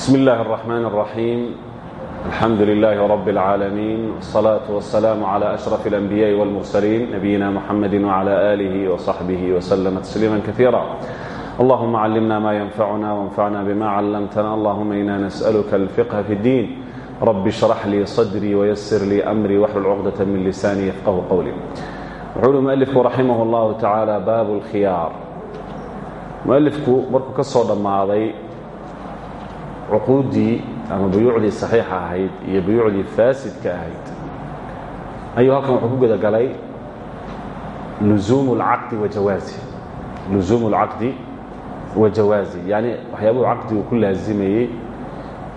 بسم الله الرحمن الرحيم الحمد لله رب العالمين والصلاة والسلام على أشرف الأنبياء والمرسلين نبينا محمد وعلى آله وصحبه وسلم تسليما كثيرا اللهم علمنا ما ينفعنا وانفعنا بما علمتنا اللهم إنا نسألك الفقه في الدين رب اشرح لي صدري ويسر لي أمري واحلل عقدة من لساني يفقه قولي وحول المؤلف رحمه الله تعالى باب الخيار mualifku markuu ka soo dhammaaday cuquuddii ama buyuucdii saxiixa ahayd iyo buyuucdii faasidka ahayd ayuu halkan wuxuu ku gudagalay luzuumu lcaqdi wa jawaazi. Luzuumu lcaqdi wa jawaazi. Yacni waxyaabuhu caqdigu ku laazimayey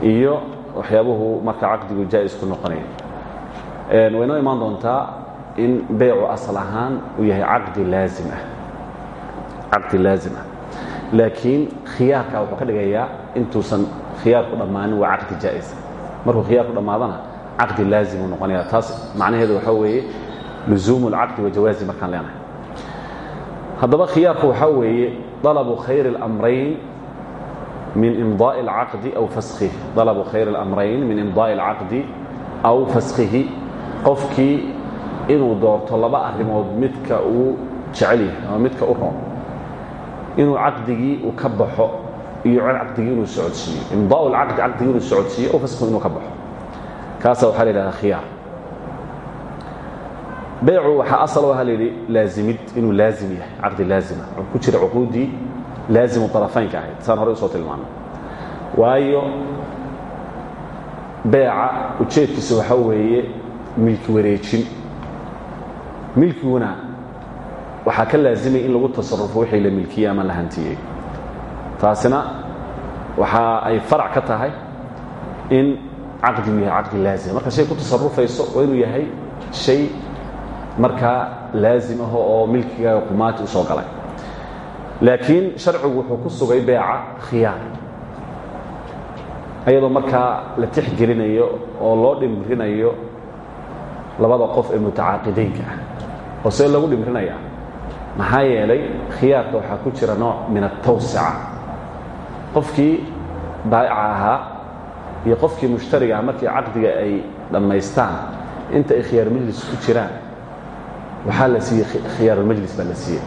iyo waxyaabuhu marka caqdigu jaa'is ku noqonaya way noo imaan doontaa in beycu asal uu yahay caqdi laazim ah. Caqdi laazim ah. Laakiin khiyaarka wuxuu ka dhigayaa intuusan khiyaarku dhammaanin waa caqdi jaa'isa markuu khiyaarku dhammaadana caqdi laazimuu noqonaya taas macnaheedu waxaa weeye luzuumu lcaqdi wa jawaazi markaan leenahay haddaba khiyaarku waxaa weeye dalabu khayr اlamrayn min imdaaءi اlcaqdi aw faskhihi dalabu khayr اlamrayn min imdaaءi اlcaqdi aw faskhihi qofkii inuu doorto laba arrimood midka uu jecel yahay ama midka u roon inuu caqdigii uu ka baxo iyo caqdigii inuu socodsiiyo imdaau lcaqdi caqdigii inuu socodsiiyo o fasku inuu ka baxo. Kaasa waxaa la yidhahdaa khiyaar. Beycu asal waxa la laazimid inuu laazim yahay caqdi laazima wuxuu ku jira cuquuddii laazimu طarafaynka ahayd. Saan horey u soo tilmaamay waayo beeca ujeedkiisa waxaa weeye milki wareejin. Milkiguna waxaa ka laazimaya in lagu tasarufo wixii la milkiyey ama la hantiyey taasina waxa ay farac ka tahay in caqdigu yahay caqdi laazima marka shay ku tasarufayso waa inuu yahay shay markaa laazim aho oo milkigaaga qumaati u soo galay. Laakiin sharcigu wuxuu ku sugay beeca khiyaar. Ayadoo markaa la tixgelinayo oo loo dhimrinayo labada qof ee mutacaaqidaynka ah. Oo see lagu dhimrinaya maxaa yeelay khiyaarka waxaa ku jira nooc min atawsica qofkii baa'ica ahaa iyo qofkii mushtariga ah markii caqdiga ay dhammaystaan inta ay khiyaar majlis ku jiraan waxaa la siiyey khiyaarulmajlis baa la siiyey.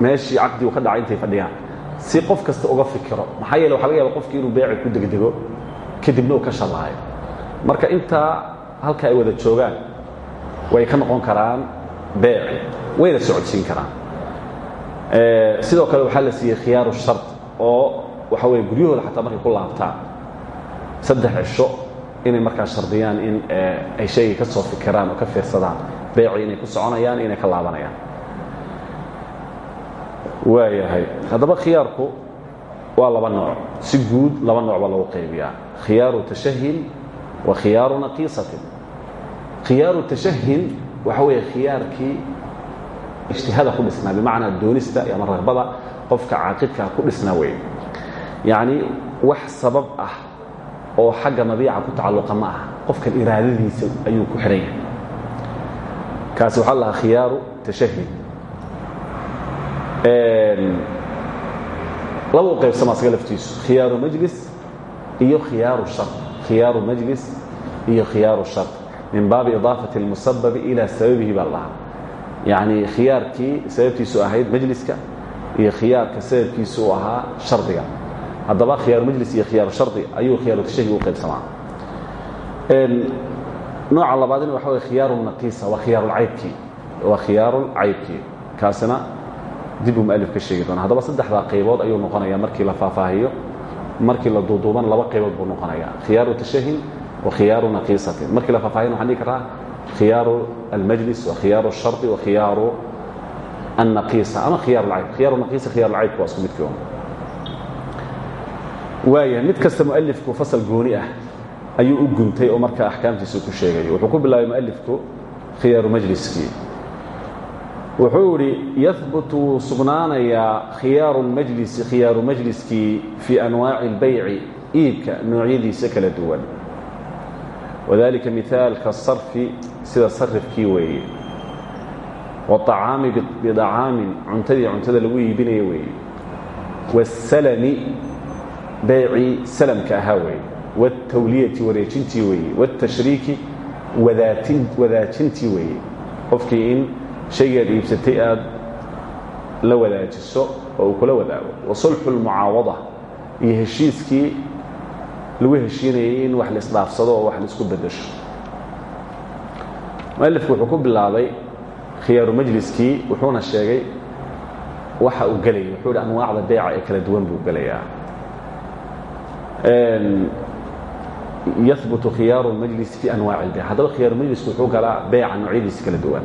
Meeshii caqdigu ka dhacay intay fadhiyaan. Si qof kasta uga fikiro maxaa yeele waxa laga yaaba qofkii inuu beeci ku degdego kadibna uu ka shallaayo. Marka intaa halka ay wada joogaan way ka noqon karaan beeci wayna socodsiin karaan. Sidoo kale waxaa la siiyey khiyaaru shart oo waxa weye guryahooda xataa markay ku laabtaan. Saddex cisho inay markaa shardiyaan in ay shayga ka soo fikiraan oo ka fiirsadaan. Beecii inay ku soconayaan inay ka laabanayaan. Waayahay haddaba khiyaarku waa laba nooc. Si guud laba nooc baa lagu qaybiyaa. Khiyaaru tashahin wa khiyaaru naqiisatin. Khiyaaru tashahin waxa weeye khiyaarkii ijtihaada ku dhisnaa bimacnaa doonista ama ragbada qofka caaqidkaa ku dhisnaa weeye yacni wax sabab ah oo xagga mabiica ku tacalluqa ma aha. Qofkan iraadadiisa ayuu ku xidhan yahay. Kaasi waxaa lahaa khiyaaru tashahin laba u qaybsamaa isaga laftiisu. Khiyaaru majlis iyo khiyaaru shar khiyaaru majlis iyo khiyaaru shar min baabi idaafati اlmusababi ilaa sababihi baa lahaa yacni khiyaarkii sababtiisu ahayd majliska iyo khiyaarka sababkiisu ahaa shardiga haddaba khiyaaru majlis iyo khiyaaru shardi ayuu khiyaaru tashahi u qaybsamaa nooca labaadina waxa wey khiyaaru naqiisa waa khiyaarulcaybkii waa khiyaarulcaybkii kaasina dib uu mualif ka sheegi doona haddaba saddexdaa qaybood ayuu noqonaya markii la faahfaahiyo markii la duuduubana laba qaybood buu noqonaya khiyaaru tashahin وkhiyaaru naqiisatin markii la faahfaahin waxaan dhigi karaa khiyaaru almajlis wakhiyaaru الshardi wakhiyaaru الnaqiisa ama khiyaar اlcayb khiyaaru naqiisa khiyar lcaybka waa isku midkii un waayahay mid kasta mualifku fasal gooni ah ayuu u guntay oo marka axkaamtiisa ku sheegayo wuxuu ku bilaabay mualifku khiyaaru majliskii wuxuu idhi yahbutu wuu sugnaanayaa khiyaaru اlmajlisi khiyaaru majliskii fii anwaaci اlbayci iibka noocyadiisa kala duwan wadalika mihaalka sarfi sida sarifkii weeye waطacaami bidacaamin cuntadii cuntada lagu iibinayo weeye wasalami beecii salamka ahaa weeye wاtawliyati wareejintii weeye wاtashriiki wadaajintii weeye qofkii in shaygaad iibsatay aad la wadaajiso oo uu kula wadaago wasulxu اlmucaawada iyo heshiiskii lagu heshiinayay in wax laisdhaafsado oo wax laisku bedesho mualifku wuxuu ku bilaabay khiyaaru majliskii wuxuuna sheegay waxa uu gelaya wuxuu hi anwaacda beeca ee kala duwan buu gelayaa yahbutu khiyaaru اlmajlis fi anwaaci اlbeyc haddaba khiyaaru majlisku wuxuu galaa beeca noocyadiisa kala duwan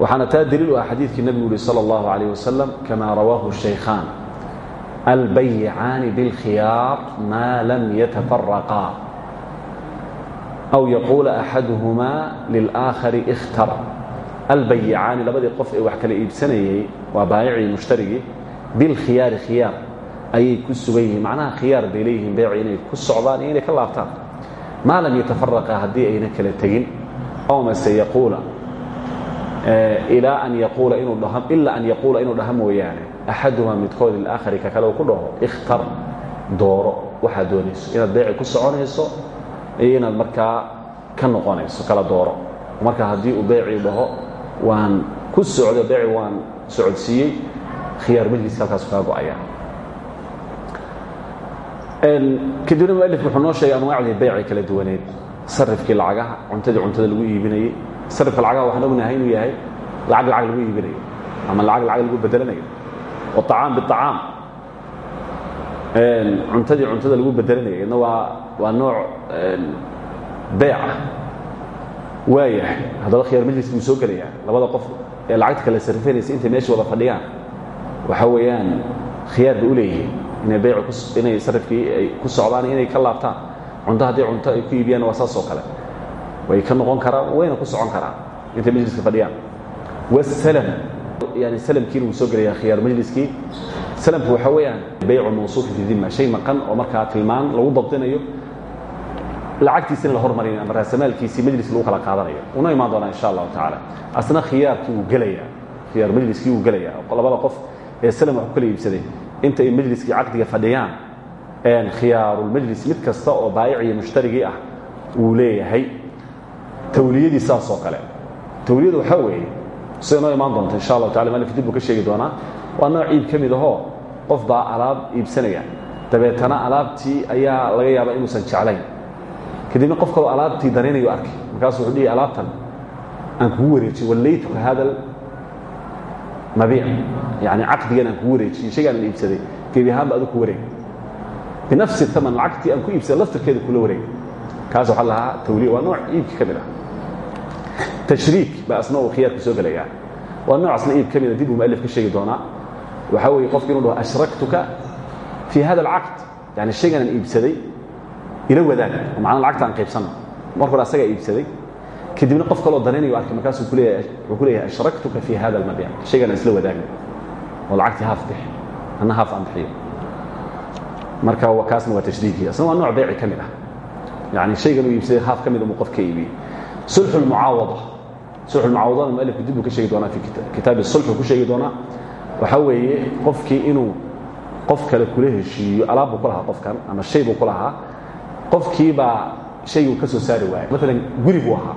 waxaana taa daliil u ah xadiidkii nebigu uhi salى اllahu عalيه wasalam kama rawaahu shaykhaan albayicaani biاlkhiyaar maa lam yatafaraqaa aw yaquula axaduhumaa lilآakhari اkhtar albayicaani labadii qof ee wax kala iibsanayey waa baayicii mushtarigii bilkhiyaari khiyaar ayay ku sugan yihiin macnaha khiyaar bay leeyihiin beeci inay ku socdaan iyo inay ka laabtaan maa lam yatafaraqa haddii ayna kala tegin ow mase yaquula ilaa an yaquula inuu dhaho ilaa an yaquula inuu dhaho mooyaane axaduhumaa midkood ilaakhari ka kale ku dhaho ikhtar dooro waxaad doonayso inaad beeci ku soconayso iyo inaad markaa ka noqonayso kala dooro. Marka haddii uu beecii dhaho waan ku socdo beeci waan socodsiiyey khiyaar majliska halkaasu kaa go'aya kadibna mualif wuxuu noo sheegay anwaacdii beyci kala duwaneed. Sarifkii lacagaha cuntadii cuntada lagu iibinayey sarifka lacagaha waxaan ognahay inuu yahay lacag lacag lagu iibinayo ama lacag lacag lagu bedelanayo waطacaam biطacaam cuntadii cuntada lagu bedelanayo idna waa waa nooc beeca waayahay. Haddaba khiyaar majlis buu soo gelayaa. Labada qof ee lacagta kala sarrifanaysa intay meesha wada fadhiyaan. Waxa weeyaan khiyaar bay u leeyihiin inay beyc inay sarifkii ay ku socdaan inay ka laabtaan. Cunto haddii cunto ay ku iibiyaan waa saas oo kale. Way ka noqon karaan wayna ku socon karaan intay majliska fadhiyaan. Wasalam yani salamkiina wuu soo gelayaa khiyaar majliskii. Salamku waxa weeyaan beycu mawsuufi fi dima shay maqan oo markaa tilmaan lagu dabdinayo lacagtiisina la hormarinayo ama raasamaalkiisii majlis lagu kala qaadanayo. Una imaan doonaa insha allahu tacaala. Asna khiyaarkii wuu gelayaa khiyaar majliskii wuu gelayaa labada qof ee salam wax ku kala iibsaday inta ay majliskii caqdiga fadhiyaan khiyaarulmajlis mid kasta oo baayic iyo mushtarigii ah wuu leeyahay. Tawliyadii saas oo kale. Tawliyadu waxaa weeye sida noo imaan doonta insha allahu tacala malif dib buu ka sheegi doonaa waa nooc iib ka mid ahoo qof baa alaab iibsanaya. Dabeetana alaabtii ayaa laga yaabaa inuusan jeclayn kadibna qof kaloo alaabtii daraynayo arkay markaasuu wuxuu dhihi alaabtan aan kugu wareejiy wallaytuka hada mabiic. Yani caqdigan aan kugu wareejiyey shaygaan aan iibsaday gebi ahaanba adu ku wareeg. Binafsi taman lacagtii aan ku iibsaday laftirkeeda kula wareeg. Kaas waxaa lahaa tawliya waa nooc iibki ka mid ah. Tashriik baa asna uu khiyaarka soo gelayaa. Waa nooc asna iib ka mida dib uu mualif ka sheegi doonaa. Waxaa weeye qofki inuu dhaho ashraktuka fii hada alcaqd. Yani shaygan aan iibsaday ila wadaag oo macnaa lacagta aan qaybsanno marka hore asagaa iibsaday. Kadibna qof kaloo danaynayo arkay markaasuu ku leeyahay ashraktuka fii hada almabiic shaygan aan isla wadaagno oo lacagtii haaf bix anna haaf aan bixiyo. Marka kaasna waa tashriikii asna waa nooc beyci ka mid ah. Yani shaygan uu iibsaday haaf ka mid umuu qof ka iibiyey sulxu lmucaawada sulxu lmucaawadana mualifku dib buu ka sheegi doonaa fi kitaabi sulxu ku sheegi doonaa. Waxaa weeye qofkii inuu qof kale kula heshiiyo alaab buu ku lahaa qofkan ama shay buu ku lahaa qofkii baa shayguu ka soo saari waayay maalan guri buu ahaa.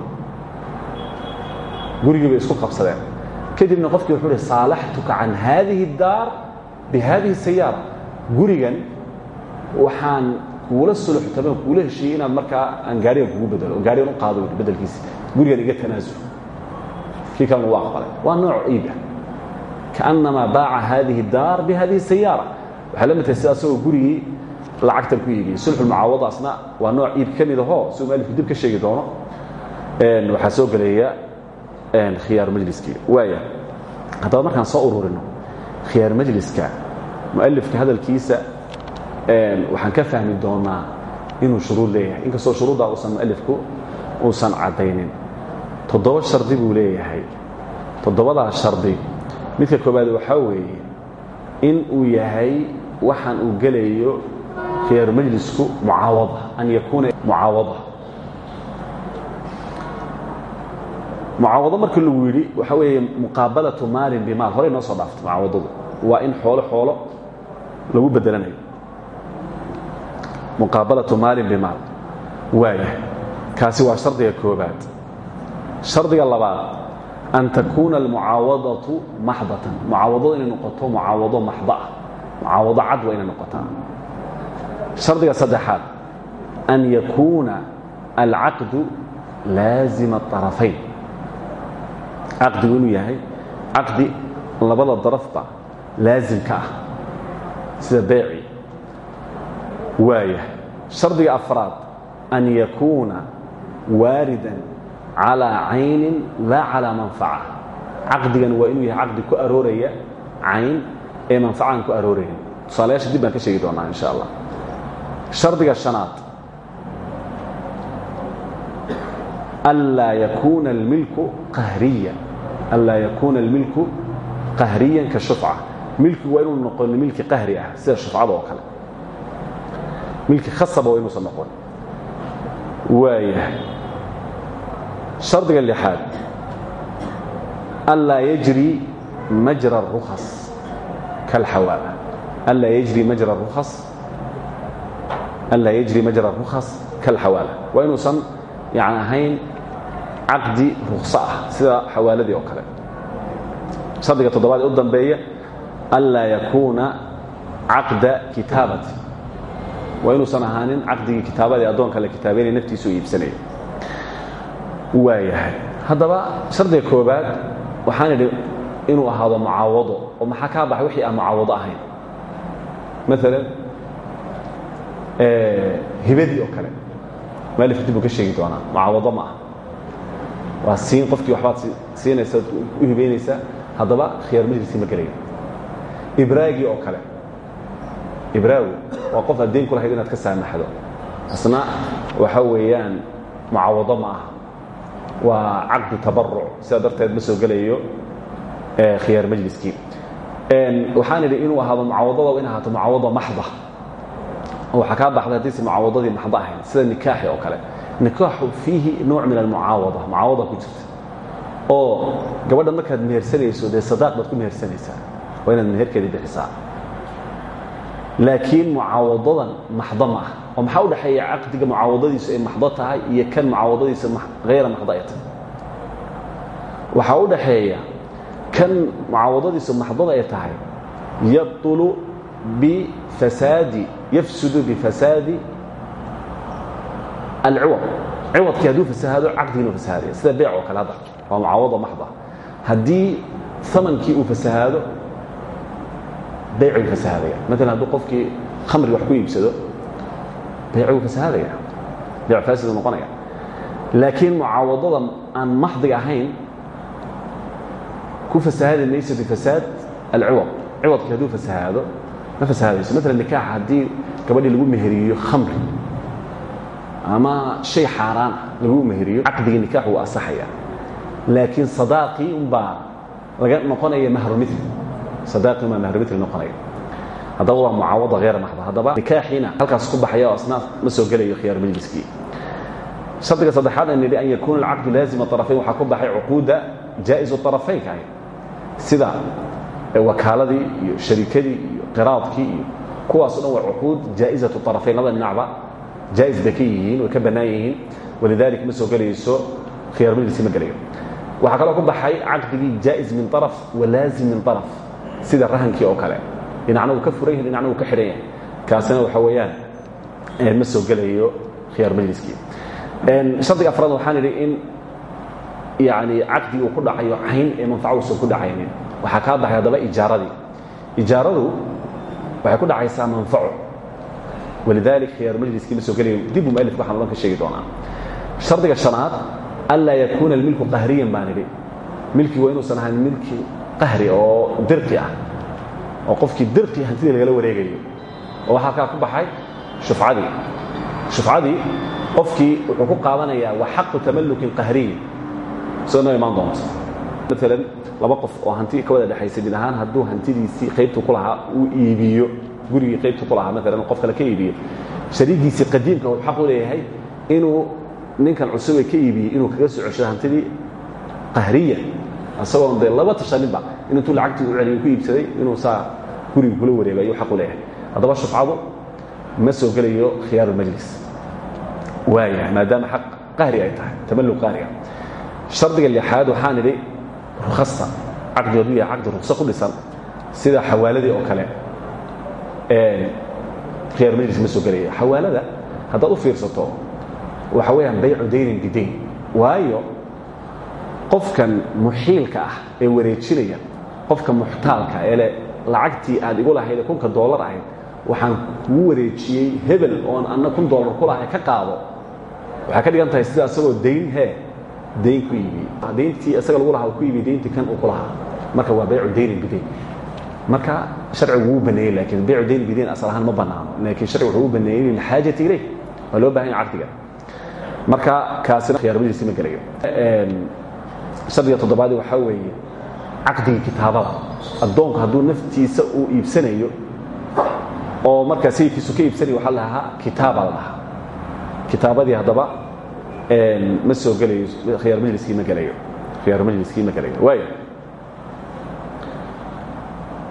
Gurigii bay isku qabsadeen. Kadibna qofkii wuxuu uhi saalaxtuka can haadihi اdaar bihadihi sayaara gurigan waxaan kuula suluxtamo kuula heshiiyey inaad markaa aan gaarigan kugu bedelo oo gaarigan qaado bedelkiisa gurigan iga tanaasul kii kalena wuu aqbalay. Waa nooc iib ah. Kaannamaa baaca haadihi اdaar bihadihi sayaara. Waxay la mid tahay sida asagoo gurigii lacagtan ku iibiyey sulxulmucaawadaasna waa nooc iib ka mid ahoo si dib ka sheegi doono. Waxaa soo gelaya khiyaar majliskii waaya haddaba markaan soo ururino khiyaar majliska mualifka hadalkiisa waxaan ka fahmi doonaa inuu shuruud leeyahay. Inkastoo shuruuddaa uusan mualifku uusan caddaynin. Toddoba shardi buu leeyahay. Toddobadaa shardi. Midka koobaad waxaa weeye in uu yahay waxaan uu gelayo khiyaaru majlisku mucaawada an yakuuna mucaawada. Mucaawado marka lagu yidhi waxaa weeye muqaabalatu maalin bimaal horey noo soo dhaaftay mucaawadadu. Waa in xoolo xoolo lagu bedelanayo muqaabalatu maalin bimaal waaya kaasi waa shardiga koobaad shardiga labaad an takuuna almucaawadatu maxdatan. Mucaawadadu inay noqoto mucaawado maxda ah. Mucaawado cad waa inay noqotaa shardiga saddexaad an yakuuna alcaqdu laazima arafayn caqdigu inuu yahay. Caqdi labada darafba laasimka ah sida beeci waaya shardiga afraad an yakuuna waaridan calىa caynin laa calىa manfaca. Caqdigan waa inuu yahay caqdi ku arooraya cayn ee manfacaaan ku arooraya. Tusaalayaasha baan ka sheegi doonaa insha allah shardiga شhanaad anlaa yakuuna اlmilku qahriya anlaa yakuuna اlmilku qahriyan ka shufca milkigu waa inuu noqon milki qahri ah sida shufcada oo kale milki khasaba waa inuusan noqon waaya shardiga lixaad anlaa yajri majra الrukhas kalxawaala anlaa yajri majra rukhas anlaa yajri majra rukhas kalxawaala waa inuusan yani ahayn caqdi rukso ah sida xawaaladii oo kale shardiga toddobaad ee u dambeeya anlaa yakuuna caqda kitaabati waa inuusan ahaanin caqdigii kitaabada ee addoonka la kitaabeynaya naftiisu iibsanaya waayahay haddaba shardiga koobaad waxaan idhi inuu ahaado mucaawado oo maxaa kaa baxay wixii aan mucaawado ahayn maalan hibadii oo kale. Maalif dib uu ka sheegi doonaa. Mucaawado ma ah siin qofkii waxbaad siinaysa u hibaynaysaa haddaba khiyaar majliskii ma gelayo ibraagii oo kale. Ibraagu waa qof aad deyn ku ka saamaxdo. Isna waxa weeyaan mucaawado ma aha. Waa caqdi tabaruc sidaa darteed ma soo gelayo khiyaar majliskii waxaan idhi inuu ahaado mucaawadada in ahaato mucaawado maxda waxaa kaa baxday haddayse mucaawadadii maxda ahayn sida nikaaxi oo kale. Nikaaxu fiihi nooc min almucaawada mucaawada ku jirta. Oo gabadha markaad mehersanayso dee sadaaq baad ku mehersanaysaa waa inaad meherkeedii bixisaa. Laakiin mucaawadadan maxdo ma oo maxaa u dhexeeya caqdiga mucaawadadiisu ay maxdo tahay iyo kan mucaawadadiisa hayra maxdo ay tahay? Waxaa u dhaxeeya kan mucaawadadiisu maxdada ay tahay yabطulu bifasaadi yafsudu bifasaadi alciwad ciwadkii hadduu fasahaado caqdigiinu fasahaadaya sida beec oo kale hadda waa mucaawado maxda haddii amankii uu fasahaado baycuu fasahaadaya maalan hadduu qofkii khamri wax ku iibsado baycuu fasahaadaya bayc faasidu noqonaya laakiin mucaawadada aan maxdiga ahayn ku fasahaadi mayso bifasaad alciwad ciwadkii hadduu fasahaado ma fasahaadayso maalan nikaaxa haddii gabadhii lagu meheriyo khamri ama shay xaaraan lagu meheriyo caqdigii nikaax wuu asaxaya laakiin sadaaqii unbaa laga noqonaya mahrumil sadaaqii unbaa mahrumil noqonaya. Haddaba waa mucaawada hayr maxda haddaba nikaaxiina halkaas ku baxaya oo asnaaf ma soo gelayo khiyaar majliskii. Shardiga saddexaad aan nidhi an yakuuna alcaqdu laazima طarafayn waxaa ku baxay cuquuda jaa'izu طarafaynka ahayd sida wakaaladii iyo sharikadii iyo qiraadkii iyo kuwaaso dhan waa cuquud jaa'izatu طarafayn labada dhinacba jaa'iz bay ka yihiin way ka bannaan yihiin walidalik ma soo gelayso khiyaar majliskii ma gelayo waxaa kaloo ku baxay caqdigii jaa'iz min طaraf walaazim min طaraf sida rahankii oo kale dhinacna uu ka furan yahay dhinacna uu ka xidhan yahay kaasina waxa weeyaan ma soo gelayo khiyaar majliskii shardiga afraad waxaan idhi in yani caqdi uu ku dhacayo cayn ee manfaca uusan ku dhacaynin waxaa kaa baxay haddaba ijaaradii ijaaradu waxay ku dhacaysaa manfaco walidalik khiyaar majliskii ma soo gelayo dib u mualif waxaan odhan ka sheegi doonaa. Shardiga shanaad anlaa yakuuna almilku qahriyan baan idhi. Waa inuusan ahayn milki qahri oo dirqi ah. Oo qofkii dirqi hantidii lagala wareegayo oo waxaa kaa ku baxay shufcadii. Shufcadii qofkii wuxuu ku qaadanayaa wa xaqu tamallukin qahriyin. Soo noo imaan doonto maalan laba qof oo hanti ka wada dhexaysa mid ahaan hadduu hantidiisii qaybtu ku lahaa uu iibiyo gurigii qaybtu ku lahaa maalan qof kale ka iibiyo shariigiisii qadiimka wuxuu xaq u leeyahay inuu ninkan cusubee ka iibiyey inuu kaga soo cesho hantidii qahriya. Isagoon dee laba tashaninba in intuu lacagtii u celiyo ku iibsaday inuu saa guriga kula wareego ayuu xaq u leeyahay. Haddaba shufcadu ma soo gelayo khiyaarulmajlis waaya maadaama xaq qahri ay tahay tamalluq qahri ah. Shardiga lixaad waxaan idhi rukhasta caqdi hadduu yahay caqdi rukso ku dhisan sida xawaaladii oo kale khiyaar majlis ma soo gelaya. Xawaalada haddaad u fiirsato waxa weeyaan baycu daynin bidayn. Waayo qofkan muxiilka ah ee wareejinaya qofka muxtaalka ee le lacagtii aad igu lahayd ee kunka doolar ahayd waxaan kugu wareejiyey hebel oon anna kun doolar ku lahay ka qaado. Waxay ka dhigan tahay sida asagoo dayn dayn ku iibiyey dayntii isaga lagu lahaa ku iibiyey dayntii kan uu ku lahaa. Marka waa baycu daynin bidayn marka sharcigu wuu baneeyey laakiin baycu dayn bidayn asal ahaan ma bannaano laakiin sharcigu wuxuu u baneeyey lilxaajati ilayh. Waa loo baahan yahay caqdiga marka kaasina khiyaar majlisi ma gelayo. Shardiga toddobaadi waxaa weeye caqdigii kitaabada. Addoonku hadduu naftiisa uu iibsanayo oo markaa sayidkiisu ka iibsanayo waxaa la dhahaa kitaaba la dhahaa kitaabadii haddaba ma soo gelayo khiyaar majliskii ma gelayo khiyaar majliskii ma gelayo waaya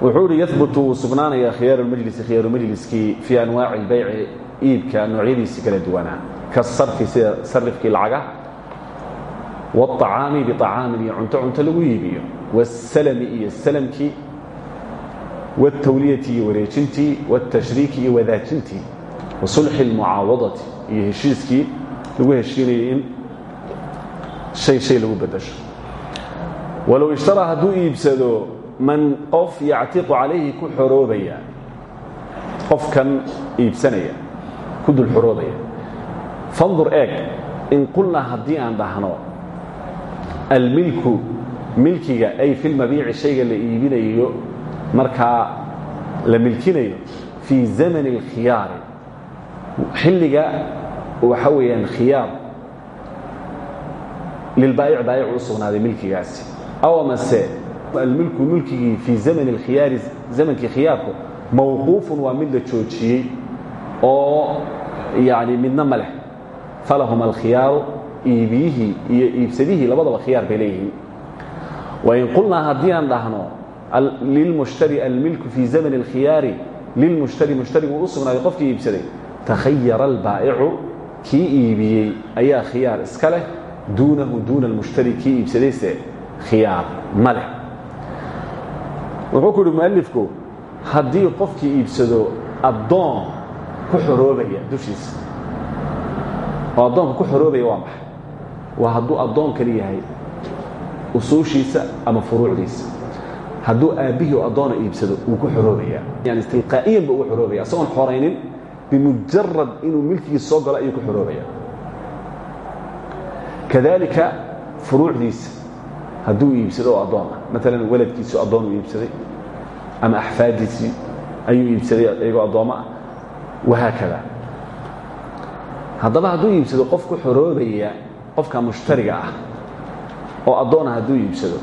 wuxuu ihi yahbutu wuu sugnaanayaa khiyaaru lmajlisi khiyaaru majliskii fii anwaaci اlbayci iibka noocyadiisii kala duwanaa kasarfi sida sarifkii lacagaha wاطacaami biطacaamin iyo cunto cunto lagu iibiyo wاsalami iyo salamkii wاtawliyati iyo wareejintii wاtashriiki iyo wadaajintii wasulxi اlmucaawadati iyo heshiiskii lagu heshiinayay in shay shay lagu bedasho walow ishtaraa hadduu iibsado man qof yactiqu calayhi ku xoroobaya qofkan iibsanaya ku dul xoroobaya fandur eeg in qulnaa haddii aan dhahno almilku milkiga ay fi lmabiici shayga la iibinayo markaa la milkinayo fii zamani اlkhiyaari xilliga waxa weeyaan khiyaar lilbaa'ic baa'ic u sugnaaday milkigaasi. Aw amase almilku milkigii fii zamani اlkhiyaari zamankii khiyaarku mawquufun waa mid la joojiyey oo yani midna ma leh. Falahuma alkhiyaaru iibiyihii iyo iibsadihii labadaba khiyaar bay leeyihiin. Wain qulnaa haddii aan dhahno lilmushtari almilku fii zamani اlkhiyaari lilmushtari mushtarigu u sugnaaday qofkii iibsaday. Takhayara albaa'icu kii iibiyey ayaa khiyaar iska leh duunahu duuna almushtari kii iibsadayse khiyaar ma leh. Wuxuu ku uhi mualifku haddii qofkii iibsado addoon ku xoroobaya dushiisa oo addoonka ku xoroobaya waa maxay? Waa hadduu addoonkani yahay usuushiisa ama furuucdiisa. Hadduu aabbihii addoona iibsado wuu ku xoroobaya. Yani istilqaa'iyan ba ugu xoroobaya. Asagoon xoraynin bimujarad inuu milkigiisa soo galo ayuu ku xoroobaya kadalika furuucdiisa hadduu iibsado oo addoon ah. Maalan waladkiisu addoon uu iibsaday ama axfaadiisii ayuu iibsaday iyagoo addoommo ah. Wahaakada haddaba hadduu iibsado qof ku xoroobaya qofka mushtariga ah oo addoona hadduu iibsado.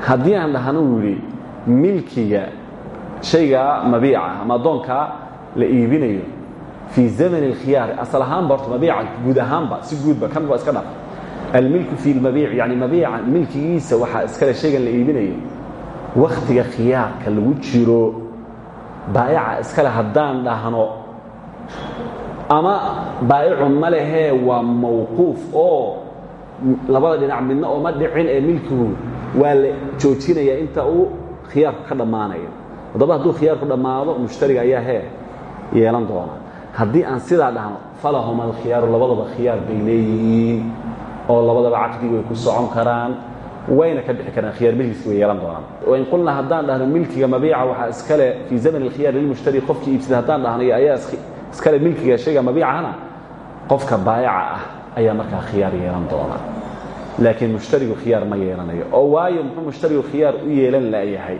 Haddii aan dhahno uu yidhi milkiga shaygaa mabiica ama addoonkaa la iibinayo fii zamani اlkhiyaari asal ahaanba horta mabiica guud ahaanba si guudba kan waa iska dhaf almilku fi lmabiic yani mabiica milkigiisa waxaa iskale shaygan la iibinayo wakhtiga khiyaarka lagu jiro baa'ica iskale haddaan dhahno ama baa'icun ma lehee waa mawquuf oo labada dhinac midna ooma dhicin ee milkigu waa la joojinaya inta uu khiyaarku ka dhammaanayo haddaba hadduu khiyaarku dhammaado mushtariga ayaa hee yeelan doona haddii aan sidaa dhahno falahuma alkhiyaaru labadaba khiyaar bay oo labadaba caqdigi way ku socon karaan wayna ka bixi karaan khiyaar milkiisi way yeelan doonaan. Wain qulnaa haddaan dhahno milkiga mabiica waxaa iskale fii zaman alkhiyaar lilmushtari qofkii iibsada haddaan dhahno iyo ayaa iskale milkiga shayga mabiicahana qofka baayaca ah ayaa markaa khiyaar yeelan doona laakiin mushtarigu khiyaar ma yeelanayo oo waayo muxuu mushtarigu khiyaar u yeelan la'yahay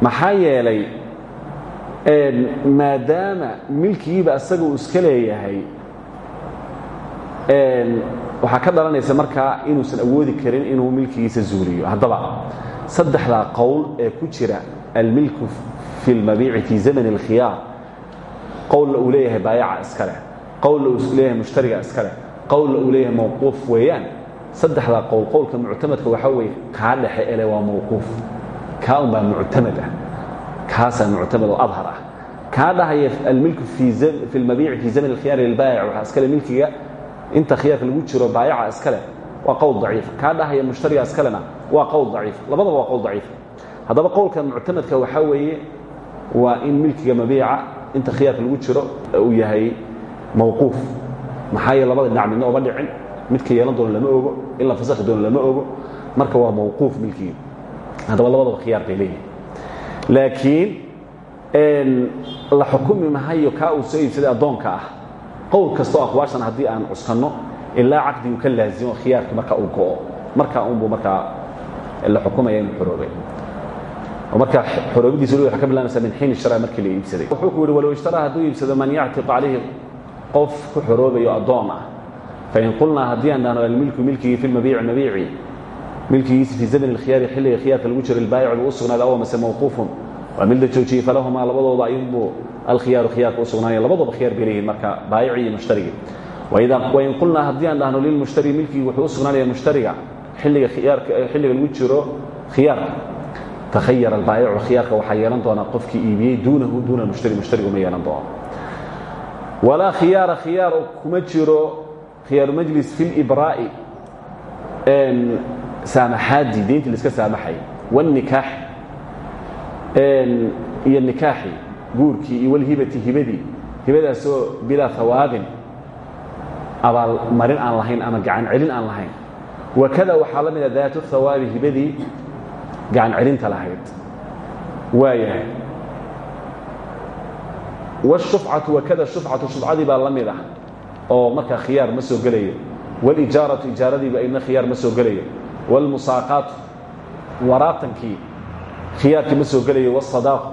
maxaa yeelay maadaama milkigiiba asaga uu iska leeyahay waxaa ka dhalanaysa markaa inuusan awoodi karin inuu milkigiisa zuuliyo haddaba saddexdaa qowl ee ku jira almilku fi اlmabiici fii zamani اlkhiyaar qowlna uu leeyahay baayaca iska leh qowlna uu mushtariga iska leh qowlna uu leeyahay weeyaan. Saddexdaa qowl qowlka muctamadka waxaa weeye kaa dhexe ele waa mawquuf kaa un baa muctamad ah kaasaa muctamad oo adhar ah kaa dhahaya almilku fi lmabiici fii zamn اlkhiyaari lilbaayic waxaa iskale milkiga inta khiyaarka lagu jiro baayaca iskale waa qowl daciif kaa dhahaya mushtariga iskalena waa qowl daciif labadaba waa qowl daciif haddaba qowlka muctamadka waxaa weeye waa in milkiga mabiica inta khiyaarka lagu jiro uu yahay mawquuf maxaa yeele labada dhinac midna oba dhicin midka yeelan doono lama ogo in la fasakhi doono lama ogo marka waa mawquuf milkigi haddaba labadaba khiyaar bay leeyihiin laakiin la xukumi mahayo kaa uu soo iibsaday addoonka ah. Qowl kastoo aqwaashan haddii aan cuskanno ilaa caqdigu ka laazimo khiyaarkii marka uu go'o. Markaa unbuu markaa la xukumaya inuu xoroobay oo markaa xoroobadiisa wali waxay ka bilaamaysaa min xiin shara markii la iibsaday. Wuxuu ku yidhi walow ishtara hadduu iibsado man yactiqu calayhi qof ku xoroobayo addoon ah fain qulnaa haddii aan dhahno almilku milkigii fi lmabiici mabiici milkigiisi fii zamn اlkhiyaari xilliga khiyaarka lagu jiro ilbaayic buu u sugnaaday aw mase mawquufun waa mid la joojiyey falahumaa labadooda ayunbuu alkhiyaaru khiyaarka u sugnaanaya labadooba khiyaar bay leeyihiin marka baayici iyo mushtarigi wain qulnaa haddii aan dhahno lilmushtari milkigi wuxuu u sugnaanaya mushtariga xilliga lagu jiro khiyaarka takhayar albaayicu khiyaarka waxaa yeelan doonaa qofkii iibiyey duunahu duuna mushtari mushtarigu ma yeelan doono walaa khiyaara khiyaar kuma jiro khiyaaru majlis fi libraa'i saamaxaadii dayntii laiska saamaxay wاnikaax iyo nikaaxi guurkii iyo walhibati hibadii hibadaasoo bilaa hawaabin abaalmarin aan lahayn ama gacan celin aan lahayn wakada waxaa la mida daatu hawaabi hibadii gacan celinta lahayd waayahay wاshufcatu wakada shufcatu shufcadii baa la mid ah oo markaa khiyaar ma soo gelayo wاlijaaratu ijaaradiiba ayna khiyaar ma soo gelayo wاlmusaaqaatu waraatankii khiyaarkii ma soo gelayo wاsadaaqu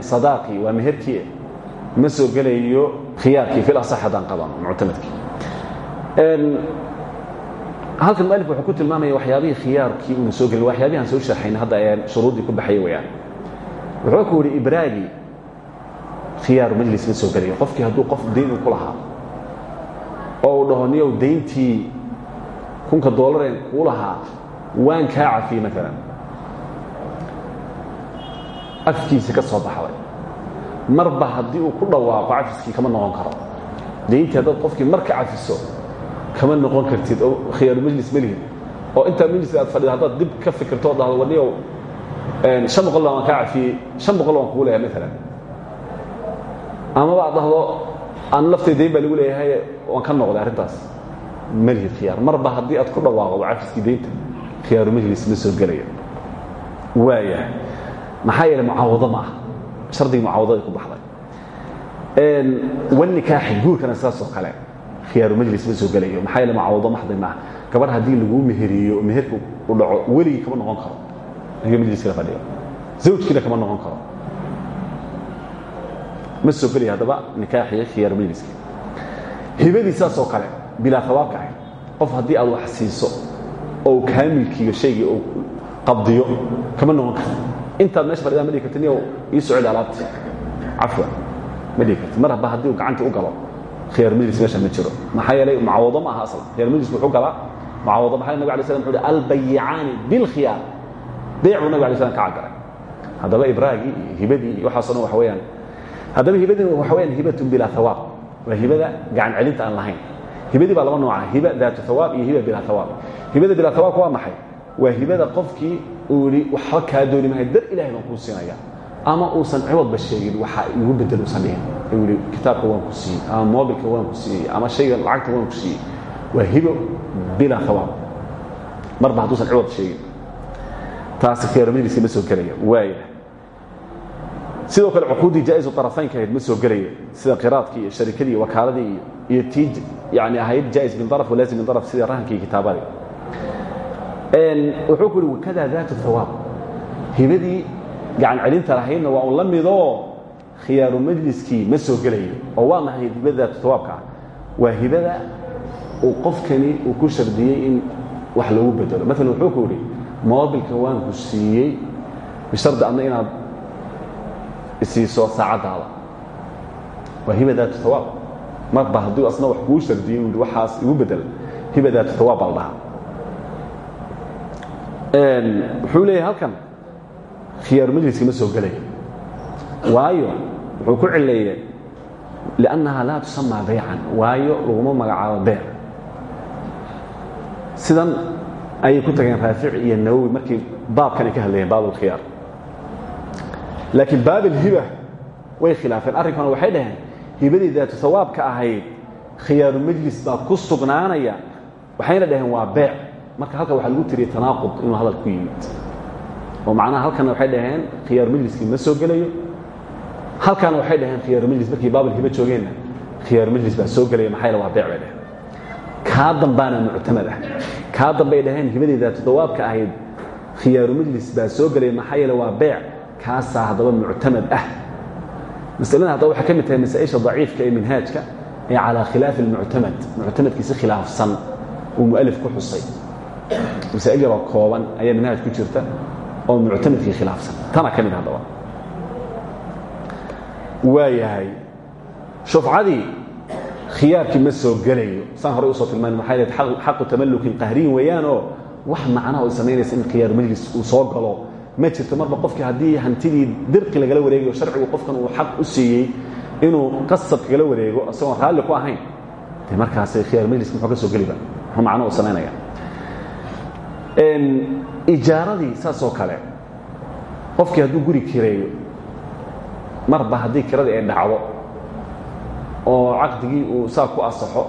sadaaqii waa meherkii ma soo gelayo khiyaarkii fil asax haddaan qabano muctamadkii halkan mualif wuxuu ku tilmaamaya waxyaabihii khiyaarkii uuna soo gelin waxyaabihi aan soo sharxayn hadda shuruuddii ku baxaya weyaan wuxuu ku yidhi ibraagi khiyaaru majlis ma soo gelayo qofkii hadduu qof dayn uu ku lahaa oo uu dhaho niyow dayntii kunka doollareen kuu lahaa waan kaa cafiyey maalan afkiisa ka soo baxday. Marba haddii uu ku dhawaaqo cafiskii kama noqon karo. Dayntii haddaad qofkii mar ka cafiso kama noqon kartid oo khiyaaru majlis ma lihid oo intaa majliska aad fadhida haddaad dib ka fikirto o dhahdo waniyow shan boqol waan kaa cafiyey shan boqol waan kugu leeyahay maalan amaba aad dhahdo aan laftay dayn baa lagu leeyahay waan ka noqday arrintaas ma lihid khiyaar marba haddii aad ku dhawaaqdo cafiskii daynta khiyaaru majlis ma soo gelayo. Waaya. Maxaa yeeley mucaawado ma ah shardigii mucaawadada ku baxday. Wanikaaxi guurkana sidaasoo kale. Khiyaaru majlis ma soo gelayo. Maxaa yeele mucaawado maxday maaha gabadh haddii laguu meheriyo meherka u dhaco weligii kama noqon karo. Aniga majliskala fadhiyo. Zawjkiina kama noqon karo. Ma soo gelaya haddaba nikaaxiyo khiyaaru majliska hibadii sidaasoo kale bilaa ahayd qof haddii aad wax siiso oo kaamilkiiyo shaygii uu qabdiyo kama noqon karto. Intaad meesha fadhidaa ma dhigi karti niyow ii celi alaabti. Cafwan ma dhigi karti mar haba haddii uu gacantii u galo khiyaaru majlis meesha ma jiro. Maxaa yeelay mucaawado ma aha aslan khiyaaru majlisku wuxuu galaa mucaawado maxaa nabig alay slam wuxuu uhi albayicaani bilkhiyaar beec buu nabig alay slam ka cagaray haddaba ibraagii iyo hibadii iyo waxaasoo dhan waxa weeyaan. Haddaba hibadii waxa weyaan hibatun bilaa hawaab waa hibada gacan celinta aan lahayn hibadii baa laba nooca hiba daatu hawaab iyo hiba bilaa hawaab hibada bilaa hawaabka waa maxay? Waa hibada qofkii uu yidhi waxba kaa dooni mahay dar ilahay baan kuu siinaya. Ama uusan ciwadba sheegin waxa igu bedel uusan dhihin. Uu yidhi kitaabka waan ku siiyey ama mobilka waan ku siiyey ama shayga lacagta waan ku siiyey. Waa hibo bilaa hawaab marba hadduusan ciwad sheegin. Taasi khiyaaru majliska ma soo gelaya. Waaya sidoo kale cuquuddii jaa'izu طarafaynka ahayd ma soo gelaya. Sida qiraadkii iyo sharikadii iyo wakaaladii iyo tii yani ahayd jaa'is min طaraf walaazim min طaraf sida rahankii kitaabadii. Wuxuu ku uhi wakada daatu hawaab hibadii gacan celinta lahaydna waa la midoo khiyaaru majliskii ma soo gelayo oo waa maxay hibada daatu waa hibada uu qofkani uu ku shardiyey in wax loogu bedelo. Maalan wuxuu ku idhi moobilka waan ku siiyey bishardi adna inaad isiiso saacaddaada. Waa hiba daatu marba hadduu asna wax kuu shardiyey uu yidhi waxaas igu bedel. Hiba daatu hawaab baa la dhahaa wuxuu leeyahay halkan khiyaaru majliska ma soo gelaya waayo wuxuu ku cileeyey liannaha laa tusamaa baycan waayo laguma magacaabo beyc sidan ayay ku tageen raafici iyo nawowi markii baabkan ka hadlayeen baab alkhiyaar laakiin baab alhiba way khilaafeen. Arrinkana waxay dhaheen hibadii daatu hawaabka ahayd khiyaaru majlis baa ku sugnaanaya. Waxayna dhaheen waa beec. Marka halka waxaa lagu tiriyey tanaaqud inuu hadal ku yimid. Oo macnaha halkana waxay dhaheen khiyaaru majliskii ma soo gelayo. Halkaana waxay dhaheen khiyaaru majlis markii baabalhiba joogeenna khiyaaru majlis baa soo gelaya maxaa yaele waa beec bay dhaheen. Kaa dambaana muctamad ah kaa dambay dhaheen hibadii daatu dawaabka ahayd khiyaaru majlis baa soo gelaya maxaa yeele waa beec? Kaasaa haddaba muctamad ah masalada haddaba waxay ka mid tahay masaaisha daciifka ee minhaajka ee calaa khilaafi almuctamad muctamadkiisi khilaafsan uu mualif ku xusay. Masaa'il yaroo kooban ayaa minhaaj ku jirta oo muctamadkii khilaafsan. Tana ka mid haddaba waa. Yahay shufcadii khiyaarkii ma soo gelayo. Saan horey u soo tilmaana maxay leed xaqu tamallukin qahriyin weeyaan oo wax macnaha oo samaynaysa in khiyaaru majlis uu soo galo ma jirto marba qofkii haddii hantidii dirqi lagala wareegayo sharcigu qofkan uu xaq u siiyey inuu qasab kagala wareego isagoon raalli ku ahayn de markaas khiyaaru majlis muxuu ka soo geliba muxuu macno u samaynaya ijaaradii saasoo kale qofkii hadduu guri kireeyo marba haddii kiradii ay dhacdo oo caqdigii uu saa asaxo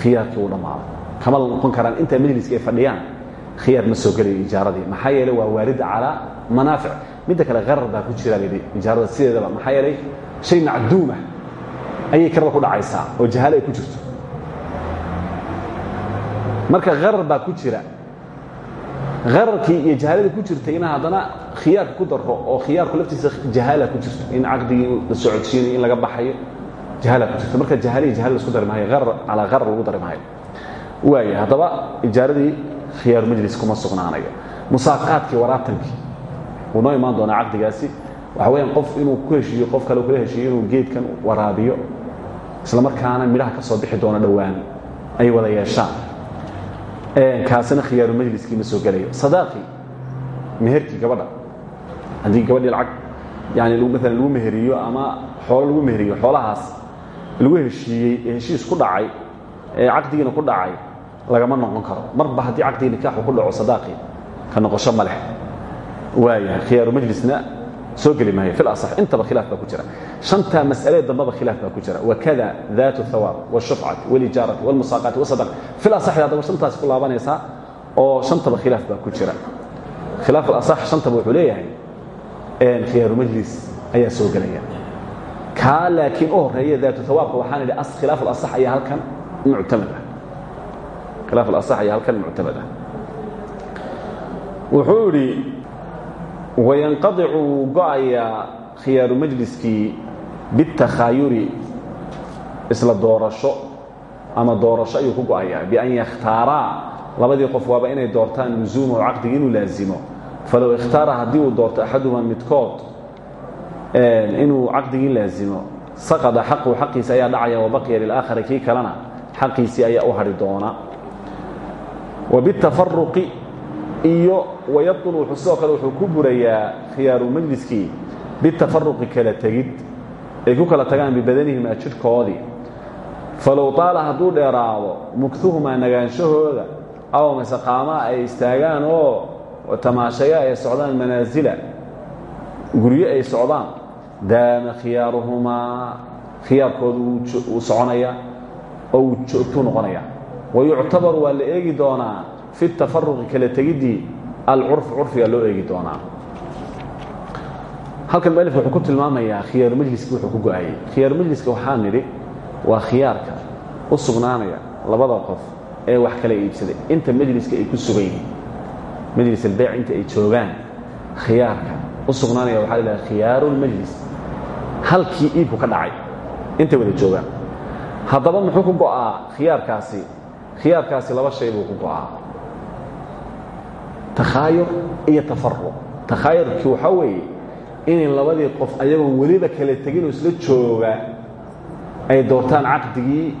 khiyaarkii uu dhammaado kama karaan intaa majliska ay fadhiyaan khiyaar ma soo gelayo ijaaradii. Maxaa yeele waa waarida calaa manaafic. Midda kale qarar baa ku jira layidhi ijaarada sideedaba. Maxaa yeelay shay macduumah ayay kirada ku dhacaysaa oo jahaalo ay ku jirto. Marka qarar baa ku jira qararkii iyo jahaaladii ku jirtay ina haddana khiyaarka ku daro oo khiyaarku laftiisa jahaala ku jirto. In caqdigii la socodsiinayo in laga baxayo jahaala ku jirto. Marka jahaala iyo jahala la isku dari maayo. Arar calaa qarar lagu dari maayo. Waaya haddaba ijaaradii khiyaaru majlis kuma sugnaanayo. Musaaqaadkii waraabtankii. Wuu noo imaan doonaa caqdigaasi. Waxa weyaan qof inuu ku heshiiyo qof kale kula heshiiyo inuu geedkan waraabiyo. Isla markaana midhaha ka soo bixi doono dhowaan. Ay wada yeeshaan. Kaasina khiyaaru majliskii ma soo gelayo. Sadaaqii meherkii gabadha. Haddii gabadhii lacag yani maalan lagu meheriyo ama xoolo lagu meheriyo xoolahaas lagu heshiiyey ee heshiis ku dhacay ee caqdigiina ku dhacay lagama noqon karo. Marba haddii caqdigii nikaaxu ku dhaco sadaaqii ka noqosho ma leh. Waaya khiyaaru majlisna soo geli maayo fil asax intaba khilaaf baa ku jira. Shantaa mas'alee dambaba khilaaf baa ku jira. Wakada daatu thawaab washufcati walijaarati walmusaaqaati wasadaq fil asaxda haddaba shantaasi ku laabanaysaa oo shantaba khilaaf baa ku jira. Khilaaf alasax shantaba wuxuu leeyahay khiyaaru majlis ayaa soo gelaya. Kaa laakiin u horreeya daatu thawaabka waxaan idhi khilaaf alasax ayaa halkan muctamad ah khilaaf alasax ayaa halkan muctamad ah wuxuu idhi wayanqadicu wuu go'ayaa khiyaaru majliskii bitakhaayuri isla doorasho ama doorasho ayuu ku go'ayaa bian yakhtaaraa labadii qof waaba inay doortaan luzuumahu caqdigi inuu laazimo. Falow ikhtaara haddii uu doorto axaduhuma midkood inuu caqdigii laazimo. Saqada xaqu xaqiisi ayaa dhacaya wabaqiya lilaakhari kii kalena xaqiisii ayaa u hadhi doona wabitafaruqi iyo wayabطul wuxuu sidoo kale wuxuu ku burayaa khiyaaru majliskii bitafaruqi kala tegid. Ay ku kala tagaan bibadanihimaa jidhkoodii. Falow taala hadduu dheeraado mugtuhumaa nagaanshahooda aw mase qaamaa ay istaagaan oo tamaashaya ay socdaan manaasila guryo ay socdaan daama khiyaaruhumaa khiyaarkoodu wuu soconaya oo uu joogtuu wayuctabaru waa la eegi doonaa fi tafaruqi kala tegiddii alcurf curfiga loo eegi doonaa halkan mualifka wuxuu ku tilmaamayaa khiyaaru majliski wuxuu ku go'ayey khiyaaru majliska waxaa nidhi waa khiyaarka u sugnaanaya labada qof ee wax kala iibsaday inta majliska ay ku sugan yihiin majlis albeyc inta ay joogaan khiyaarka u sugnaanaya waxaa la yidhaha khiyaaru lmajlis halkii iibku ka dhacay intay wada joogaan haddaba muxuu ku go'aa khiyaarkaasi khiyaarkaasi laba shay buu ku go'aa. Takhaayur iyo tafaruq takhaayurkii waxaa weeye inay labadii qof ayagoon weliba kala teginoo isla jooga ay doortaan caqdigii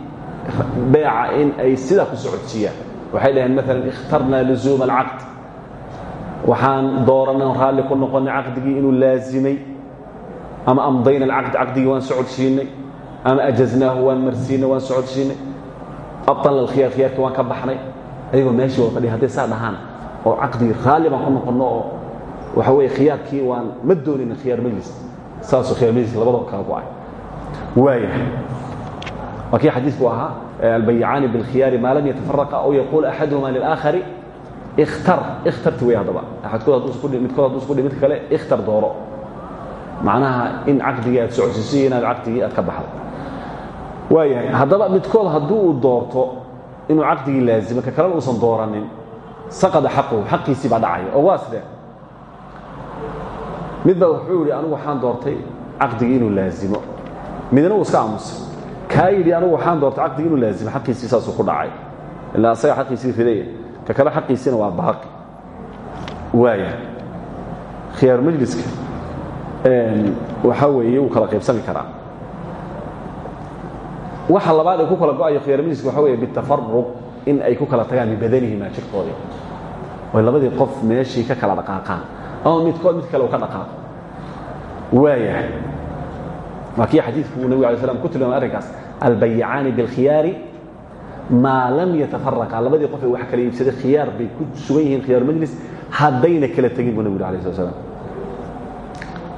beeca in ay sidaa ku socodsiiyaan. Waxay dhaheen maalan ikhtarnaa luzuuma alcaqd waxaan dooranay on ku noqonnay caqdigii inuu laazimay ama amdayna alcaqd caqdigii waan socodsiinay ama ajaznaahu waan marsiinay waan socodsiinay abطalna alkhiyaar khiyaarkii waan ka baxnay ayagoo meeshii wada fadhiya hadday saa dhahaan oo caqdigii raalli baan ku noqonno oo waxa weeye khiyaarkii waan ma doonayna khiyaar majlis saasoo khiyaar majlis labadaba kala go'ay waaya waa kii xadiisku ahaa albayicaani biاlkhiyaari maa lam yatafaraqa aw yaquul axaduhuma lilaakhari ikhtar ikhtarti way haddaba axadkood midkood hadduu isku dhi midka kale ikhtar dooro macnaha in caqdigii aad socodsiiso iyo inaad caqdigii aad ka baxdo waayahay haddaba midkood haddii uu doorto inuu caqdigii laazimo ka kalena uusan dooranin saqada xaquhu xaqiisii baa dhacaya. Oo waa sidee? Midba wuxuu yidhi anigu waxaan doortay caqdigii inuu laazimo. Midna uu iska aamusay kaa yidhi anigu waxaan doortay caqdigii inuu laazimo xaqiisii saasuu ku dhacay. Ilaa asaga xaqiisii ridaya ka kale xaqiisiina waa baaqi. Waaya khiyaar majliska waxaa weeye wuu kala qaybsami karaa waxa labaad ay ku kala go'ayo khiyaar majliska waxa weeye bitafaruq in ay ku kala tagaan bibadanihima jirkoodii oy labadii qof meeshii ka kala dhaqaaqaan ama midkood mid kale uu ka dhaqaaqo. Waayahay waa kii xadiidku uu nabig alay slam ku tilmaamay arrinkaas. Albayicaani biاlkhiyaari maa lam yatafaraqa labadii qof ee wax kala iibsaday khiyaar bay ku sugan yihiin khiyaar majlis haddayna kala tegin buu nabig alay slat slam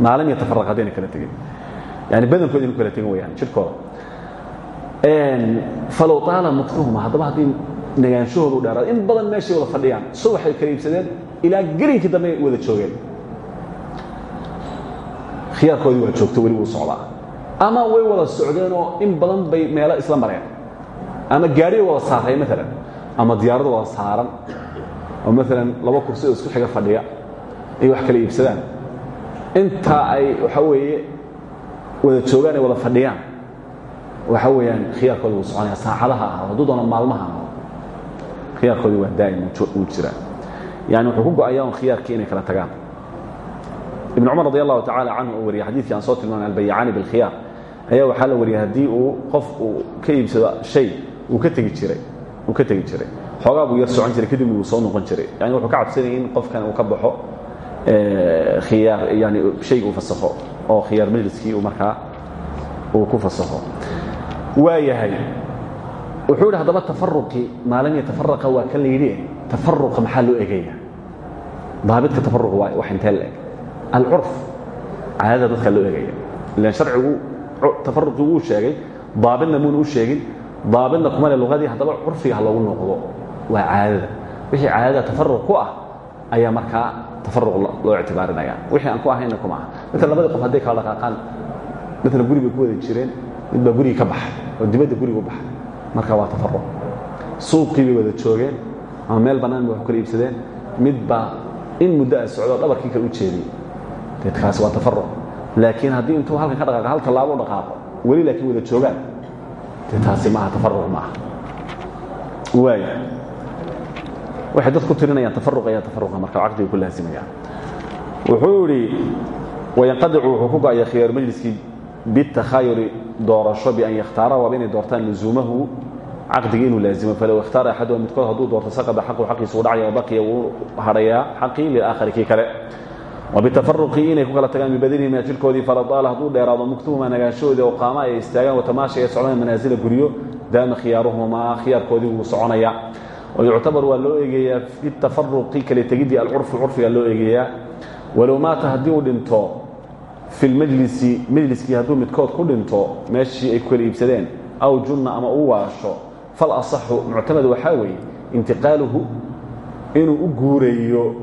maa lam yatafaraq haddayna kala tegin. Yani badankood inu kala tegin wayaan jirkooda falow taala muktuhuma haddaba haddii nagaanshahoodu dheeraado in badan meeshay wada fadhiyaan subaxay kala iibsadeen ilaa gelinkii dambe ay wada joogeen. Khiyaarkoodii waa joogto weli wuu socdaa. Ama way wada socdeenoo in badan bay meelo isla mareen. Ama gaariya wada saarray maalan ama diyaarada wada saaran. Oo maalan laba kursi isku xiga fadhiya ay wax kala iibsadaan. Intaa ay waxa weeye wada joogaan wada fadhiyaan waxa weeyaan khiyaarkoodi wuu soconaya saacadaha ahaado hadduu doono maalmaha ahaado khiyaarkoodii waa daa'im wuu jiraa yani wuxuu ku go'ayaa un khiyaarkii inay kala tagaan. Ibn cumar radi allahu tacala canhu uu wariyey xadidkii aan soo tilmaamay albayicaani bilkhiyaar. Ayaa waxaa la wariyey haddii uu qof uu ka iibsado shay uu ka tegi jiray uu ka tegi jiray. Xoogaa buu yar socon jiray kadib wuu soo noqon jiray. Yani wuxuu ka cabsanayay in qofkan uu ka baxo khiyaar yani shayga uu fasakho oo khiyaar majliskii uu markaa uu ku fasakho waa yahay. Wuxuu yidhi haddaba tafaruqii maa lam yatafaraqa waa kan la yidhi tafaruqa maxaa loo egaya daabidka tafaruq waa wax intee la eg alcurf caadada dadka loo egaya ilan sharcigu tafaruqii wuu sheegay daabidna muuna u sheegin daabidna kuma le lugadii haddaba curfiga ha loogu noqdo. Waa caadada. Wixii caadada tafaruq ku ah ayaa markaa tafaruq loo ictibaarinaya. Wixii aan ku ahayna kuma aha. Maala labadii qof hadday kala dhaqaaqaan maala guri bay ku wada jireen mid baa gurigi ka baxay oo dibadda guriga u baxay. Marka waa tafaruq suuqii bay wada joogeen ama meel bannaan bay wax kala iibsadeen. Mid baa in muddo a socdo dhabarkii kale u jeediyey. Deedkaasi waa tafaruq laakiin haddii intuu halkan ka dhaqaaqo hal tallaabo u dhaqaaqo weli laakiin wada joogaan. Dee taasi maaha tafaruq maaha waaya waxay dad ku tirinayaan tafaruq ayaa tafaruqa marka caqdiga ku laasimayaan wuxuu yidhi wayanqadicu wuxuu ku go'aya khiyaar majliskii bitakhaayuri doorasho bian yakhtaara waaba inay doortaan luzuumahu caqdigii inuu laazimo falow ikhtaara axaduha midkood hadduu doorto saqada xaqu xaqiisa u dhacaya baqiya wuu hadhayaa xaqii lilaakhari kii kale wabitafaruqi inay ku kala tagaan bibadilihim ajirkoodii faladaala hadduu dheeraado muktuhuma nagaanshahoodii oo qaama ay istaagaan watamaasha ay socdaan manaasila guryo daama khiyaaruhumaa khiyaarkoodii wuu soconaya wayuctabar waa loo eegeeyaa fi tafaruqi kale tegidii alcurfi curfiga loo eegeeyaa walow maata haddii uu dhinto fi lmajlisi majliskii hadduu midkood ku dhinto meeshii ay ku kala iibsadeen aw junna ama u waasho fal asaxu muctamad waxaa weeye intiqaaluhu inuu u guurayo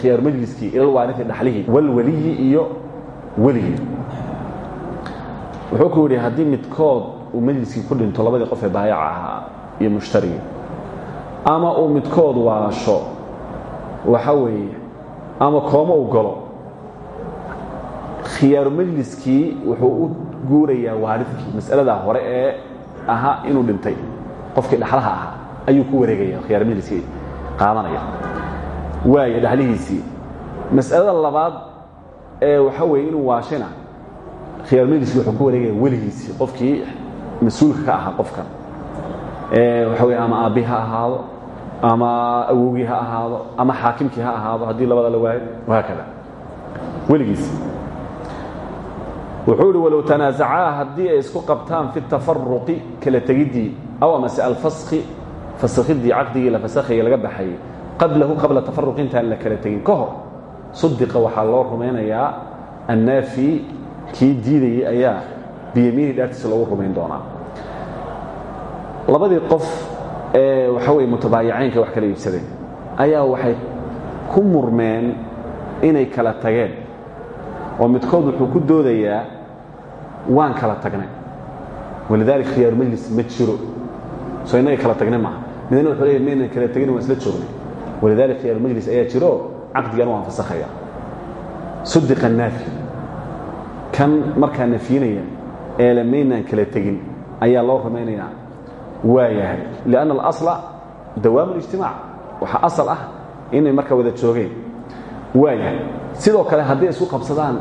khiyaar majliskii ila lwaariثi dhaxlihi walweliyi iyo weligii wuxuu ku yidhi haddii midkood uu majliskii ku dhinto labadii qof ee baayaca ahaa iyo mushtarigi ama uu midkood waasho waxa weeye ama koomo u galo khiyaaru majliskii wuxuu u guurayaa waalidkii. Mas'aladaa hore ee ahaa inuu dhintay. Qofkii dhaxlaha ahaa ayuu ku wareegaya khiyaar majliskii. Qaadanaya. Waaya dhaxlihiisii. Mas'alada labaad ee waxa weeye inuu waashina khiyaar majliskii wuxuu ku wareegaya weligiisii qofkii mas'uulka ka ahaa qofkan waxa weye ama aabbi ha ahaado ama awowgii ha ahaado ama xaakimkii ha ahaado haddii labada la waayo wahaakada weligiis wuxuu ihi walow tanaasacaa haddii ay isku qabtaan fi tafaruqi kala tegiddii aw amase alfaski fasakhidii caqdigii la fasakhaya laga baxayay qablahu qabla tafaruq intaan la kala tegin. Ka hor sudiqa waxaa loo rumaynayaa annaafi kii diidayay ayaa biyamiini dhaartiisa loogu rumayn doonaa. Labadii qof ee waxaa weye mutabaayacaynka wax kala iibsadeen ayaa waxay ku murmeen inay kala tageen oo midkood wuxuu ku doodayaa waan kala tagnay. Walidaalika khiyaaru majlis ma jiro. Soo innaga kala tagnay maaha midna wuxuu leeyahy maynan kala tegin waan isla joognay walidaalika khiyaaru majlis ayaa jiro caqdigan waan fasakhaya. Sudiqa naafi. Kan markaa nafyinaya eele maynaan kala tegin ayaa loo rumaynayaa waa yahay lianna alasla dawaamu lijtimaac waxaa asal ah inay markaa wada joogeen. Waa sidoo kale hadday isku qabsadaan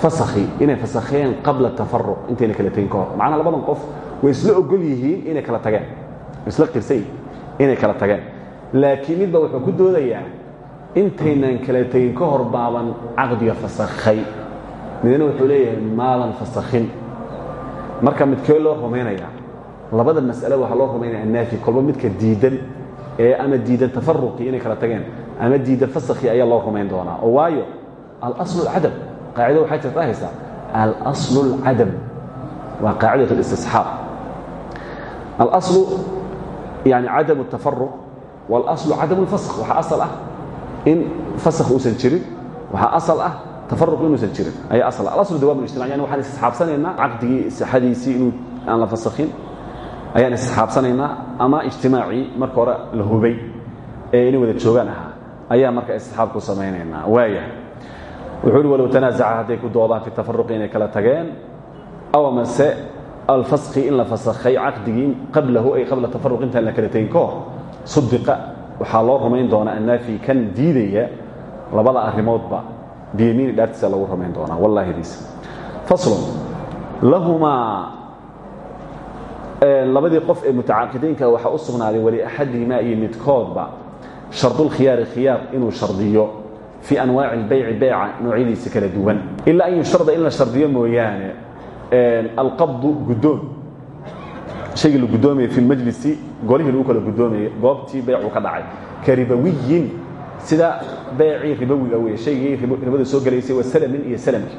fasakhi inay fasakheen qabla tafaruq intayna kala tegin ka hor. Macnaha labadan qof way isla ogol yihiin inay kala tageen. Isla qirsan inay kala tageen. Laakiin midba wuxuu ku doodayaa intaynan kala tegin ka hor baaban caqdiga fasakhay. Midna wuxuu leeyahay maadan fasakhin. Marka midkee loo rumaynayaa labada mas'ale waxaa loo rumaynaya naafi kolba midka diidan ee ama diidan tafaruqii inay kala tageen ama diidda fasakhii ayaa loo rumayn doonaa. Oo waayo alaslu alcadam qaacida waxaa jirta ahaysaa alaslu alcadam waa qaacidat alistisxaab alaslu yani cadamu اtafaruq waalaslu cadamu اlfask waxaa asal ah in fasakh uusan jirin waxaa asal ah tafaruq inuusan jirin. Ayaa asal ah. Alaslu dawam lijtimac yani waxaan istisxaabsanaynaa caqdigii sixadiisii inuu aan la fasakhin. Ayaan istisxaabsanaynaa ama ijtimaacii marka hore la hubay ee inay wada joogaan ahaa ayaa marka istisxaab ku samaynaynaa. Waaya wuxuu uhi walow tanaasaca hadday ku doodaan fi tafaruqi inay kala tageen aw amase alfaskhi in la fasakhay caqdigii qablahu ay qabla tafaruq intaan la kala tegin ka hor sudiqa waxaa loo rumayn doonaa annaafi kan diidaya labada arrimoodba biyamiini dhaartiisa lagu rumayn doonaa wallahidiisa faslun lahumaa labadii qof ee mutacaaqidiinka waxaa u sugnaaday waliaxadihimaa iyo midkoodba shardulkhiyaari khiyaar inuu shardiyo fii anwaaci اlbayci beyca noocyadiisa kala duwan. Ilaa an yusharda in la shardiyo mooyaane alqabdu guddoon. Shaygii la guddoomayo fi lmajlisi golihii lagu kala guddoomayo goobtii beycu ka dhacay. Ka ribawiyin sida beycii ribowiga wey shaygii ribada soo gelaysay waa salamin iyo salamki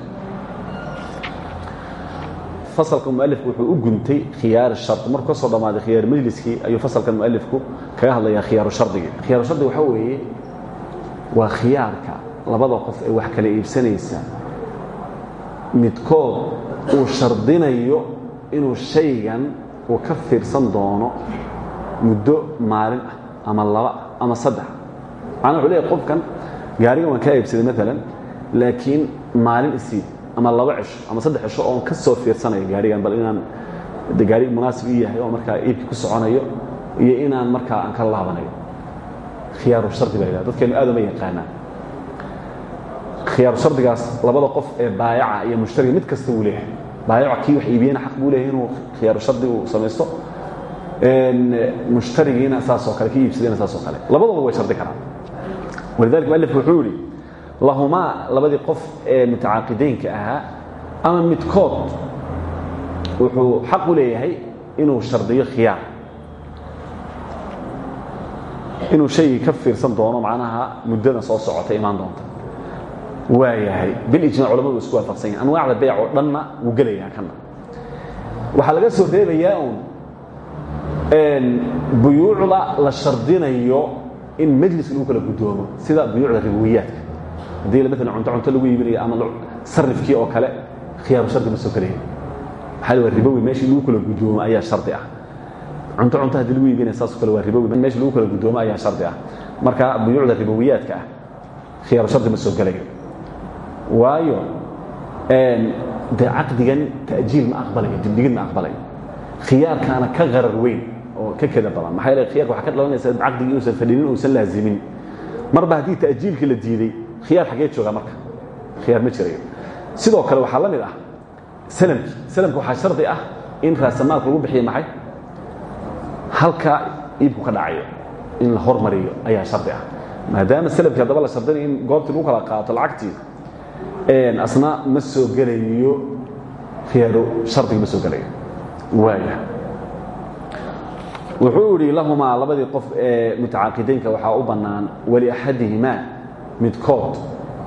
fasalka mualifku wuxuu u guntay khiyaar shard markuu ka soo dhammaaday khiyaar majliskii ayuu fasalkan mualifku kaga hadlayaa khiyaaru shardigii khiyaaru shardiga waxaa weeye waa khiyaarka labada qof ee wax kala iibsanaysa. Midkood uu shardinayo inuu shaygan uu ka fiirsan doono muddo maalin ah ama laba ah ama saddex macnaa wuxuu leeyahy qofkan gaarigan waan kaa iibsaday maalan laakiin maalin isiid ama laba cisho ama saddex cisho oon ka soo fiirsanayo gaarigan bal inaan gaari munaasib ii yahay oo markaa iibkii ku soconayo iyo inaan markaa aan ka laabanayo. Khiyaaru shardi baa yidhahda dadkeenu aad uma yaqaanaan. Khiyaaru shardigaas labada qof ee baayaca iyo mushtariga mid kasta wuu leeyahay. Baayaca kii wax iibiyena xaq buu leeyahay inuu khiyaaru shardi uu samaysto mushtarigiina saasoo kale kii iibsadayna saasoo kale. Labadooda way shardi karaan. Walidalika mualifku wuxuu yidhi lahumaa labadii qof ee mutacaaqidaynka ahaa ama midkood wuxuu xaq u leeyahay inuu shardiyo khiyaar. Inuu shaygii ka fiirsan doono macnaha muddada soo socota imaan doonta. Waa yahay. Bilijmac culamadu isku waafaqsan yahin anwaacda beyc oo dhanna wuu gelayaa kana waxaa laga soo reebayaa uun buyuucda la shardinayo in majliska lagu kala guddoomo sida buyuucda ribowiyaadka haddii maala cunto cunto lagu iibinayo ama sarifkii oo kale khiyaaru shardi ma soo gelaya maxaa waa ribowi? Meeshii lagu kala guddoomo ayaa shardi ah. Cunto cunto haddii lagu iibinaya saasoo kale waa ribowi. Meeshii lagu kala guddoomo ayaa shardi ah. Marka buyuucda ribowiyaadka ah khiyaaru shardi ma soo gelayo waayo de caqdigan ta'jiil ma aqbalayo dibdigid ma aqbalayo khiyaarkaana ka qarar weyn oo ka keda badan. Maxaa yeele khiyarka waxaa ka dhalanaysa caqdigii inuusan fadhinin uusan laazimin marba haddii ta'jiilkii la diiday khiyaar xaggee joogaa marka. Khiyaar ma jirayo sidoo kale waxaa la mid ah salamki salamka waxaa shardi ah in raasamaalka lagu bixiyo maxay? Halka iibku ka dhacayo in la hormariyo ayaa shardi ah. Maadaama salamkii haddaba la shardinayo in goobtii lagu kala qaato lacagtii asna ma soo gelayo khiyaaru shardiga ma soo gelayo. Waaya wuxuu idhi lahumaa labadii qof ee mutacaaqidaynka waxaa u bannaan waliaxadihimaa midkood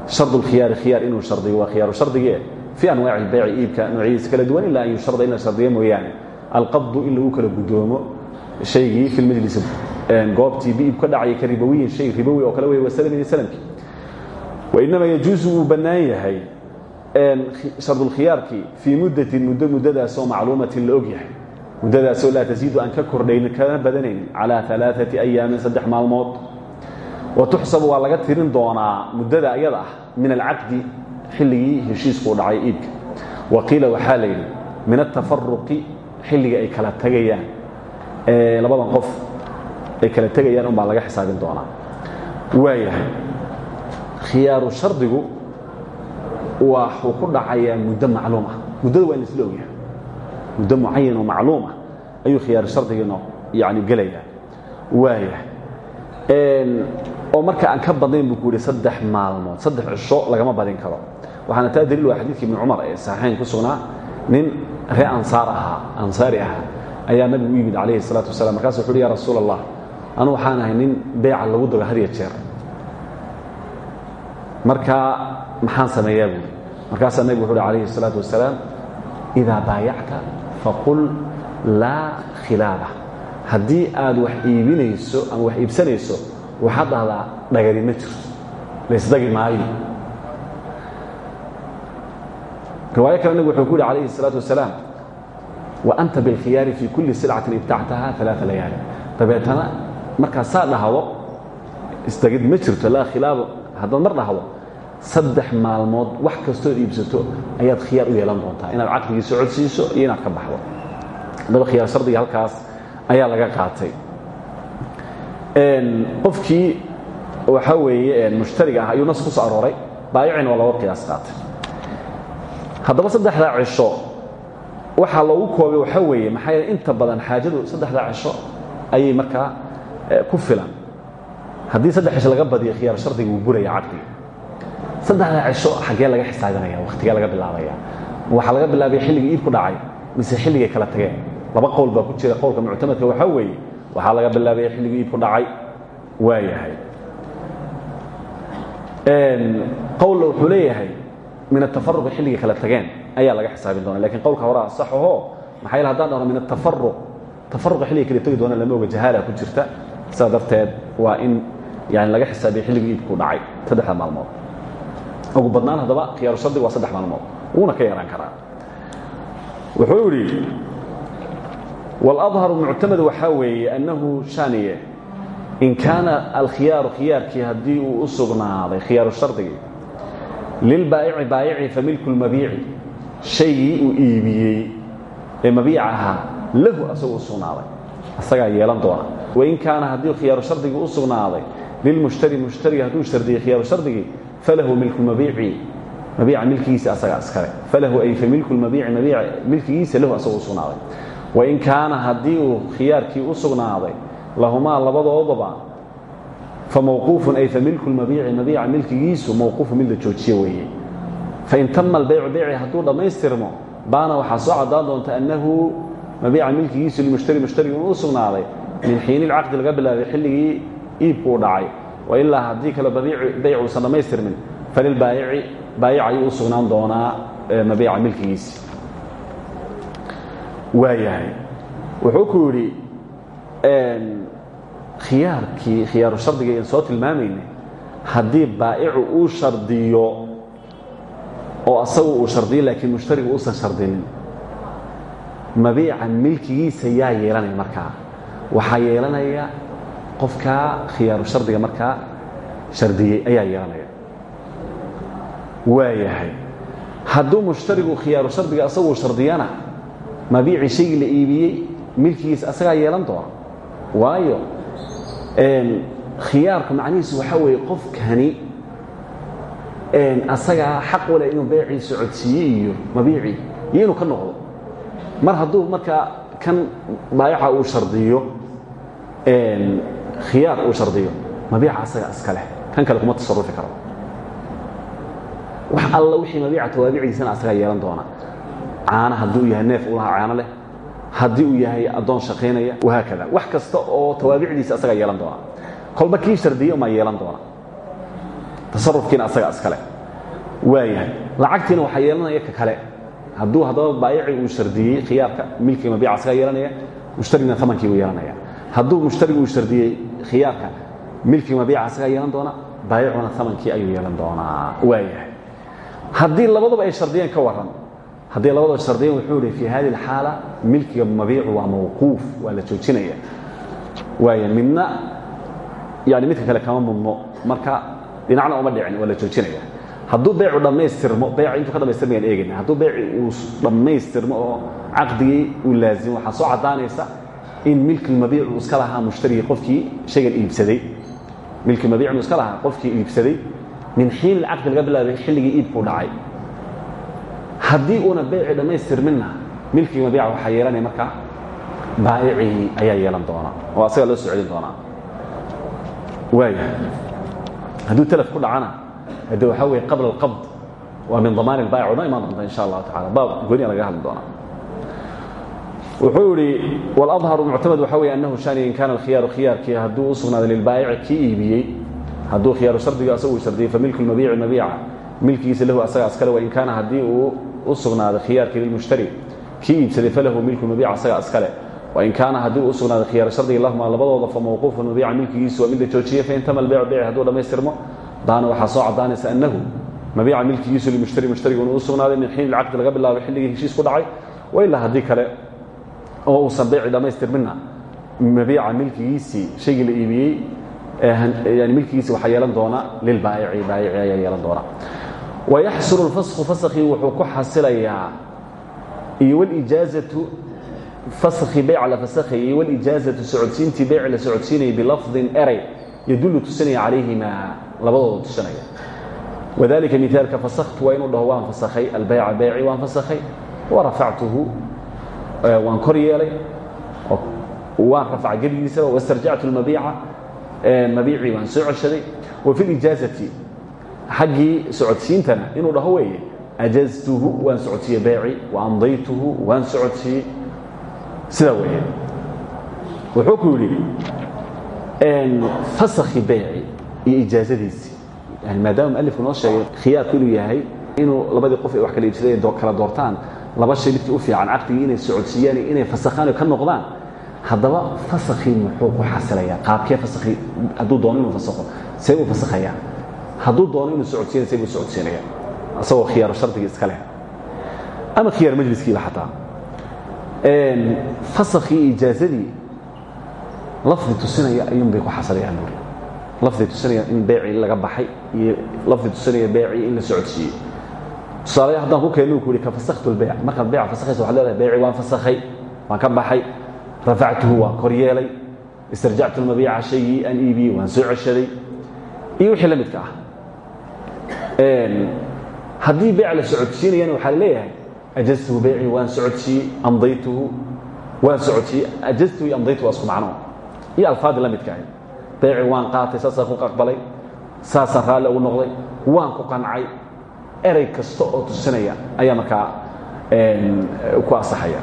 shardu lkhiyaari khiyaar inuu shardiyo waa khiyaaru shardigee fii anwaaci lbayci iibka noocyadiisa kala duwan ilaa an yusharda in la shardiyo mooyaane. Alqabdu in lagu kala gudoomo. Shaygii fi lmajlis goobtii biib ka dhacaya ka ribowiyin shay ribowi oo kale wey waslmi slmkii wainama yajuusu wuu bannaan yahay shardulkhiyaarkii fii muddatin muddo muddadaasoo macluumatin la og yahay. Muddadaasoo laa tasiidu aan ka kordhaynin kana badanaynin calaa alaaثati ayaamin saddex maalmood wa tuxsabu waa laga tirin doonaa muddada ayada ah min alcaqdi xilligii heshiiskuu dhacay iibka. Wa qiila waxaa la yidhi min atafaruqi xilliga ay kala tagayaan. Labadan qof ay kala tegayaan un baa laga xisaabin doonaa. Waayahay khiyaaru shardigu waxuu ku dhacayaa muddo macluum ah. Muddada waa in laisla ogyahay. Muddo mucayan oo macluum ah ayuu khiyaaru shardigiino yani gelayaa. Waayahay oo marka aan ka badnayn buu ku saddex maalmood saddex cisho lagama badin karo. Waxaana taa daliil waa xadiidkii ibni cumar ee saxayn ku sugnaa nin ree ansaar ahaa ansaari ahaa ayaa nabigu u yimid calayhi salaatu wasalaam. Markaasu wuxu uhi ya rasuul anu waxaan ahay nin beeca lagu dago hadiya jeer. Markaa maxaan sameeyaa buuri markaasaa nabigu wuxu uhi calayhi salaatu wasalaam idaa baayacta faqul laa khilaaba haddii aad wax iibinayso ama wax iibsanayso waxaad dhahdaa dhagari ma jirto laysdagi maayo riwaayo kale nabigu wuxuu ku yidhi calayhi الsalaaةu wasalaam wa anta biاlkhiyaari fii kulli silcatin ibtactaha ثalaaثa layaali dabeetana markaa saa dhahdo isdagid ma jirto laa khilaabo haddaad mar dhahdo saddex maalmood wax kastood iibsato ayaad khiyaar u yeelan doontaa inaad caqligii socodsiiso iyo inaad ka baxdo haddaba khiyaar shardiga halkaas ayaa laga qaatay qofkii waxaa weeye mushtariga ah ayuu nas ku soo arooray. Baayicina waa looga qiyaas qaatay haddaba saddexdaa cisho waxaa loogu koobay waxaa weeye maxaa yeele inta badan xaajadu saddexdaa cisho ayay markaa ku filan. Haddii saddex cisho laga badiyo khiyaar shardiga wuu buraya caqliga saddexdaa cisho xaggee laga xisaabinaya wakhtigee laga bilaabaya. Waxaa laga bilaabaya xilligii iib ku dhacay mise xilligay kala tageen. Laba qowl baa ku jira qowlka muctamadka waxaa weeye waxaa laga bilaabaya xilligii iib ku dhacay waa yahay qowlna wuxuu leeyahay min atafaruqi xilligay kala tageen ayaa laga xisaabin doona laakiin qowlka hore asaxaho maxaa yaele hadaan dhahno min atafaruq tafaruqa xilligay kala tegi doona lama oga jahaala ku jirta. Sidaa darteed waa in yani laga xisaabiya xilligii iibku dhacay saddexda maalmood. Ugu badnaan haddaba khiyaaru shardiga waa saddex maalmood wuuna ka yaraan karaa. Wuxuu idhi wاlأظharu muctamad waxaa weeye annahu shaniye in kaana alkhiyaaru khiyaarkii haddii uu u sugnaaday khiyaaru shardigii lilbaa'ici baayici familku lmabiici shaygii uu iibiyey ee mabiic ahaa lahu asagoo u sugnaaday asagaa yeelan doona wain kaana haddii khiyaaru shardigii u sugnaaday lilmushtari mushtariga hadduu shardiyey khiyaaru shardigii falahu milku mabiici mabiica milkigiisa asagaa iskale falahu ay familku lmabiici mabiica milkigiisa lahu asagoo u sugnaaday wain kaana haddii uu khiyaarkii u sugnaaday lahumaa labadoodaba famawquufun ay familku lmabiici mabiica milkigiisu mawquufu mid la joojiye weeye. Fain tama albaycu beyci hadduu dhammaystirmo baana waxaa soo doonta annahu mabiica milkigiisu limushtari mushtariga uu u sugnaaday min xiini lcaqdi laga bilaabay iibku dhacay. Wailaa haddii kale beyc uusan dhammaystirmin falilbaayici baayic ayuu u sugnaan doonaa mabiica waayahay wuxuu ku yidhi khiyaarkii khiyaaru shardiga aan soo tilmaamayna haddii baa'icu uu shardiyo oo asagu uu shardiyo laakiin mushtarigu uusan shardinin mabiica milkigiisa yaa yeelanaya markaa. Waxaa yeelanaya qofkaa khiyaaru shardiga markaa shardiyey ayaa yeelanaya. Waayahay hadduu mushtarigu khiyaaru shardiga asaguu shardiyana mabiicii shaygii la iibiyey milkigiisa asagaa yeelan doona. Waayo khiyaarka macnihiisu waxaa weeye qofkani asagaa xaq wale inuu beecii socodsiiye iyo mabiicii iyo ka noqdo. Mar hadduu markaa kan baayaca uu shardiyo khiyaar uu shardiyo mabiica asaga iska leh. Kan kale kuma tasarufi karo. Waxa alla wixii mabiica tawaabicdiisana asagaa yeelan doona caana haddii uu yahay neef u lahaa caano leh haddii uu yahay addoon shaqaynaya wahaakada wax kasta oo tawaabicdiisa asagaa yeelan doona. Kolba kii shardiye umaa yeelan doona. Tasarufkiina asaga iskale waayahay lacagtiina waxaa yeelanaya ka kale. Hadduu haddaba baayici uu shardiyey khiyaarka milkiga mabiica asagaa yeelanaya mushtarigna amankii buu yeelanaya. Hadduu mushtarigu uu shardiyey khiyaarka milkiga mabiica asagaa yeelan doona baayicuna amankii ayuu yeelan doonaa. Waayahay haddii labaduba ay shardiyeen ka waran haddii labadaba shardiyeen wuxuu ihi fii hadi اlxaala milkiga mabiicu waa mawquuf waa la joojinaya. Waaya midna yani midka kale kama mudno marka dhinacna uma dhicin waa la joojinaya. Hadduu beycu dhammaystirmo beyca intuu ka dhamaystirmayaan eegayna hadduu beyci uu dhammaystirmo oo caqdigii uu laazimo waxaa soo caddaanaysa in milki mabiic uu iska lahaa mushtarigii qofkii shaygan iibsaday. Milki mabiic uu iska lahaa qofkii iibsaday min xiin ilcaqdi laga bilaabay xilligii iibkuu dhacay haddii uuna beyci dhammaystirminna milkii mabiica waxaa yeelanaya marka baayicii ayaa yeelan doona. Oo asagaa loo soo celin doonaa waaya hadduu telef ku dhacana hade waxaa weeye qabla alqabd waa min damaan ilbaayic una imaan doonta insha allahu tacala baab gooniya laga hadli doonaa wuxuu idhi waladharu muctamad waxa weye annahu shani in kaana alkhiyaaru khiyaarkii hadduu u sugnaaday lilbaayici kii iibiyey hadduu khiyaaru shardiga asagu shardiyey familku lmabiici mabiica milkigiisa lahu asaga askale wain kaana haddii uu u sugnaaday khiyaarkii lilmushtari kii iibsaday falahu milku mabiica asaga askale wain kaana haddii u sugnaaday khiyaar shardiga lahuma labadooda fa mawquufu mabiica milkigiisu waa mid la joojiyey faintama albeycu beyci hadduu dhammaystirmo daana waxaa soo caddaanaysa annahu mabiica milkigiisu limushtari mushtarigu inuu u sugnaaday min xiin ilcaqdi laga bilaabay xilligii heshiis ku dhacay wailaa haddii kale oo uusan beyci dhammaystirminna mabiica milkigiisii shaygii la iibiyey milkigiisi waxaa yeelan doona lilbaayici baayici ayaa yeelan doona wayaxsulu lfasku faskii wuxuu ku xasilayaa iyo walijaazatu faskhi beyca la fasakhay iyo walijaazatu socodsiintii beyci la socodsiinayay bilafdin eray yadullu tusinaya calayhimaa labadooda tusinaya wadalika miaalka fasaktu waa inuu dhaho waan fasakhay albeyca beyci waan fasakhay warafactuhu waan kor yeelay waan rafca geligiisaba wastarjactu lmabiica mabiicii waan soo ceshaday wa fi lijaazati xaggii socodsiintana inuu dhaho weeye ajaztuhu waan socodsiiyey beyci wa amdaytuhu waan socodsiiyey. Sidaa weeye. Wuxuu ku yidhi fasakhi beyci iyo ijaazadiisii maadaama mualifku noo sheegay khiyaarku inuu yahay inuu labadii qof ay wax kala iibsadeen kala doortaan laba shay midkii u fiican caqdigii inay socodsiiyaan inay fasakhaan ka noqdaan haddaba fasakhii muxuu ku xasilayaa qaabkee fasakhi hadduu doono inuu fasakho see buu fasakhayaa hadduu doono inuu socodsiinaya see buu socodsiinaya asagoo khiyaaru shardigii iska leh. Ama khiyaar majliskiiba xataa. Fasakhii ijaazadii lafdi tusinaya ayuun bay ku xasilayaan buuri lafdi tusinaya in beecii laga baxay iyo lafdi tusinaya beecii in la socodsiiyey. Tusaale haddaan ku keenno ku yihi ka fasakhtu lbeyc markaad beyca fasakhaysa waxad leedahay beecii waan fasakhay waan ka baxay rafactuhu waan kor yeelay istarjactu lmabiica shaygii aan iibiyey waan soo ceshaday. Iyo wixii la midka ah haddii beyc la socodsiinayana waxaa leeyahay ajaztuhu beycii waan socodsiiyey amdaytuhu waan socodsiiyey ajaztuhu iyo amdaytuhu waa iyo alfaadii la midka ahay beycii waan qaatay saasaan ku aqbalay saasaan raalli noqday waan ku qancay erey kasta oo tusinaya ayaa markaa ku asaxaya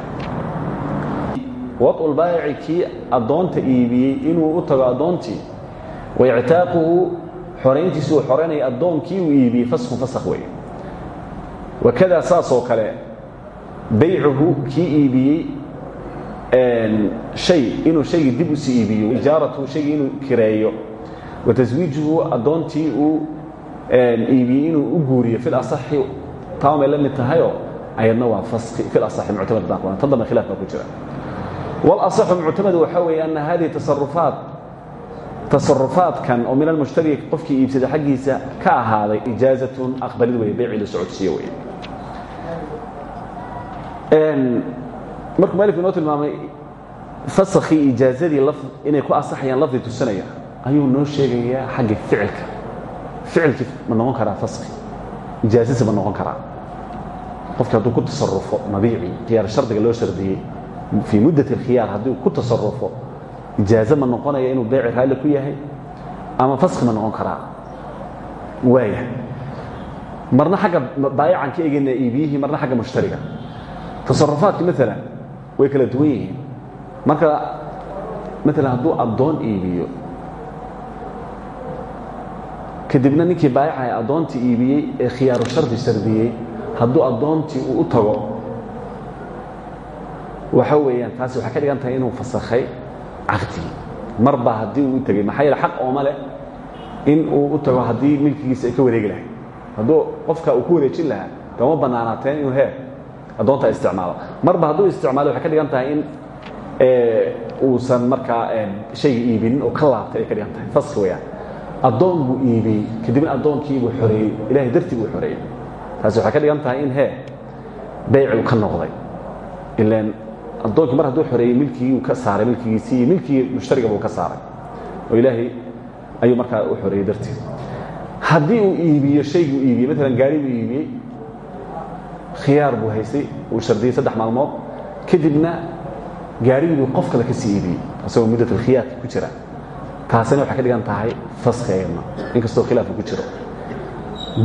waطu lbaayici kii addoonta iibiyey inuu u tago addoontii waictaaquhu xorayntiisu uu xoraynaya addoonkii uu iibiyey faskun fasakh wey wakadaa saasoo kale baycuhu kii iibiyey shay inuu shaygii dib u sii iibiyo ijaaratuhu shaygii inuu kireeyo. Wa taswiijuhu addoontii uu iibiyey inuu u guuriyo fil asaxi taamay la mid tahayoo ayadna fil asaxi muctamad baan qabana tan dambe ku jira. Walasaxu muctamad waxaa weeye ana hadihi tasarufaat tasarufaadkan oo min almushtari qofkii iibsada xaggiisa ka ahaaday ijaazatun aqbalid weye beycii la socodsiiye weye markuu malifku inoo tilmaamay fasakhii ijaazadii inay ku asaxayaan lafdi tusinaya ayuu noo sheegayaa xagga ficilka ficilkii ma noqon karaa faskhi ijaazasi ma noqon karaa qofkii hadduu ku tasarufo mabiicii khiyaar shardiga loo shardiyey fii muddat اlkhiyaar haddii ku tasarufo ijaaze ma noqonaya inuu beyci raalli ku yahay ama faskhi ma noqon karaa? Waaya marna xagga baayacan ka eegayna iibiyihii marna xagga mushtariga. Tasarufaadki maalan way kala duwan yihiin. Marka maalan hadduu addoon iibiyo kadibna ninkii baayaca addoontii iibiyey ee khiyaaru shardi shardiyey hadduu addoontii uu u tago waxa weeyaan taasi waxay ka dhigan tahay inuu fasakhay caqdigii marba haddii uu tegey maxaa yeele xaq ooma leh in uu u tago haddii milkigiisa ay ka wareegi lahayd. Hadduu qofka uu ku wareejin lahaa kama bannaanaateen inuu hee addoonta isticmaalo. Marba hadduu isticmaalo waxay ka dhigan tahay in uusan markaa shayga iibinin oo ka laabtay ay ka dhigan tahay. Faski weyaan addoon buu iibiyey kadibna addoonkii buu xoreeyey ilahay dartii buu xoreeyey taasi waxay ka dhigan tahay in hee baycigu ka noqday. Ilaan addoonkii mar hadduu xoreeyey milkigii uu ka saaray milkigiisii iyo milkigii mushtariga buu ka saaray. Oo ilaahay ayuu markaa u xoreeyey dartiis haddii uu iibiyo shaygii uu iibiyey maalan gaari buu iibiyey khiyaar buu haystay uu shardiyey saddex maalmood kadibna gaarigii buu qof kale ka sii iibiyey asagoo muddatlkhiyaarka ku jira. Taasina waxay ka dhigan tahay faski ayadna inkastoo khilaafku ku jiro.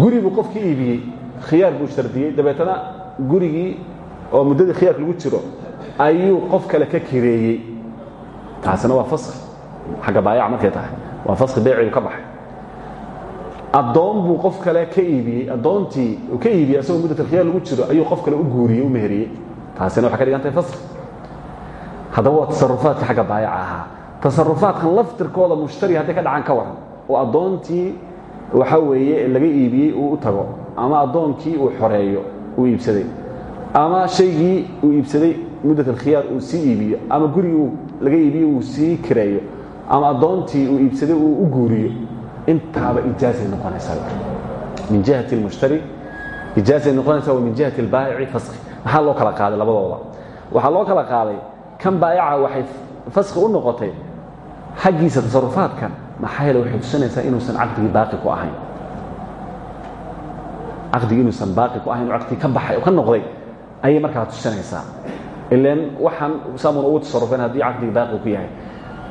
Guri buu qofkii iibiyey khiyaar buu shardiyey dabeetana gurigii oo muddadii khiyaarka lagu jiro ayuu qof kale ka kireeyey. Taasina waa faski xagga baayaca markay tahay. Waa faski beecigu ka baxay. Addoon buu qof kale ka iibiyey. Addoontii uu ka iibiyey asagoo muddatlkhiyaar lagu jiro ayuu qof kale u guuriyey u meheriyey. Taasina waxay ka dhigan tahay faski haddaba waa tasarufaadka xagga baayaca ahaa. Tasarufaadkan laftirkooda mushtari hadday ka dhacan ka waran oo addoontii waxa weeye laga iibiyey uu u tago ama addoonkii uu xoreeyo uu iibsaday ama shaygii uu iibsaday muddat alkhiyaar uu sii iibiyo ama gurigii laga iibiyo uu sii kireeyo ama addoontii uu iibsaday uu u guuriyo intaaba ijaazay noqonaysaa min jihati اlmushtari ijaazay noqonaysaa wa min jihati اlbaayici faski maxaa loo kala qaaday labadooda? Waxaa loo kala qaaday kan baayaca waxay faski u noqotay xaggiisa tasarufaadkan maxaa yeele waxay tusinaysaa inuusan caqdigii baaqi ku ahayn. Caqdigii inuusan baaqi ku ahayn caqdigii ka baxay oo ka noqday ayay markaa tusinaysaa ilan waxaan saamun ugu tasarufeen haddii caqdigii baaqi ku yahay.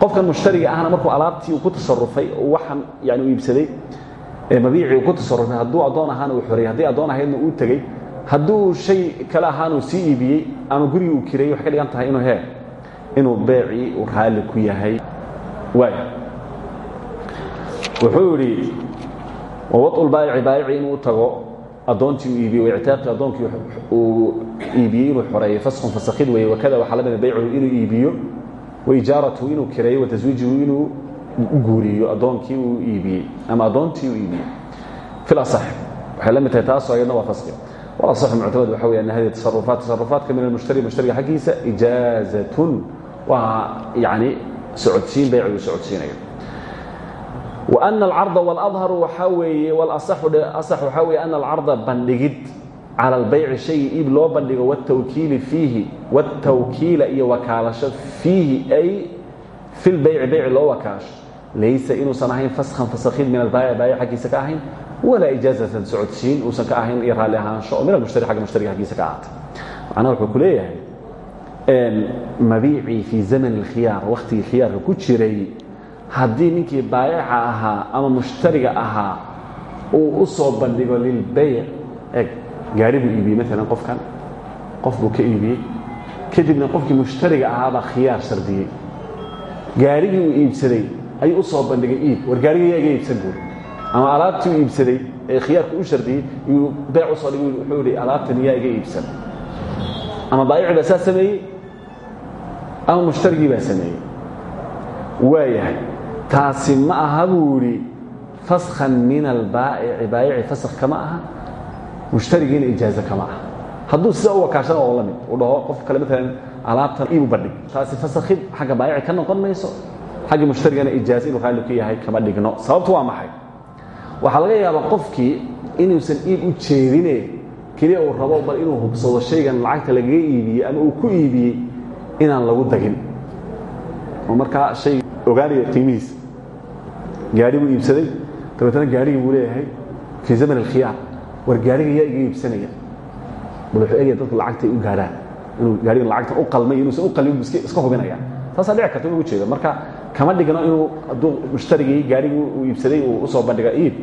Qofkan mushtariga ahna markuu alaabtii uu ku tasarufay waxaan yani u iibsaday mabiicii uu ku tasarufay hadduu addoon ahaana uu xoreeyey haddii addoon ahaydna uu tegey hadduu shay kale ahaana uu sii iibiyey ama gurigii uu kireeyey waxay ka dhigan tahay inuu hee inuu beecii uu raalli ku yahay. Waaya wuxuu yidhi wawadulbaayici baayici inuu tago addoontii uu iibiyey waictaaqi addoonkii uu iibiye inuu xoreeyo faskun fasakhid weeye wakada waxaa lamida ah baycuhu inuu iibiyo waijaaratuhu inuu kireeyo wataswiijuhu inuu guuriyo addoonkii uu iibiyey ama addoontii uu iibiyey fil asax waxay la mid tahay taasoo ayadna waa fasqi. Wal asaxu muctamad waxa weeyaan hadihi tasarufaat tasarufaadka min almushtari mushtariga xaggiisa ijaazatun waa yacni socodsiin baycu uu socodsiinayo wa ana alcarda waalahharu waxaa weeye walasaxu asax waxaa weeye ana alcarda bandhigid calى الbayci شhayga iib loo bandhigo والtwkiili fiihi والtawkiila iyo wakaalasho fiihi ay fi اlbayci bayci loo wakaasho laysa inuusan ahayn faskhan faskhin min albaayic baayic xaggiisa ka ahayn walaa ijaazatan socodsiin uusan ka ahayn iyo raalli ahaansho oo min almushtari xagga mushtariga xaggiisa ka ahaatay macnaha wuxuu ku leeyahay mabiicii fii zaman اlkhiyaar wakhtigii khiyaarka ku jiray haddii ninkii baayaca ahaa ama mushtariga ahaa uu u soo bandhigo lilbayc eg gaari buu iibiyey maalan qofkan. Qof buu ka iibiyey. Kadibna qofkii mushtariga ahaabaa khiyaar shardiyey gaarigii uu iibsaday. Ayuu u soo bandhigay iib. War gaarigii yaa iibsan guur ama alaabtii uu iibsaday ee khiyaarku u shardiyey yuu beec u soo dhigay wuxuu ihi alaabtan yaa iibsan. Ama baayicii baa saa ama mushtarigii baa sameeyey. Waayahay taasi ma aha buu idhi faskhan min albaa'ici. Baayici faskh kama aha mushtarigiina ijaazo kama aha hadduu sidaa u wakaashana oo la mid uu dhaho qof kale maalan alaabtan iibu bandhig. Taasi fasakhid xagga baayici ka noqon mayso. Xaggii mushtarigana ijaazo inuu raalli ku yahay kama dhigno. Sababtu waa maxay? Waxaa laga yaabaa qofkii inuusan iib u jeedine keliya uu rabo bal inuu hubsado shaygan lacagta lagaga iibiyey ama uu ku iibiyey inaan lagu dagin. Oo markaa hay ogaanaya qiimihiisa gaari buu iibsaday dabeetana gaarigii buu leeyahay fii zaman alkhiyaar war gaariga yaa iga iibsanaya. Bal wuxuu egaya dadku lacagtay u gaadhaan inuu gaarigan lacagtan u qalmay inuusan u qalmin iska hubinaya. Taasaa dhici karta inuu ujeedo marka kama dhigno inuu hadduu mushtarigii gaarigii uu iibsaday uu u soo bandhiga iib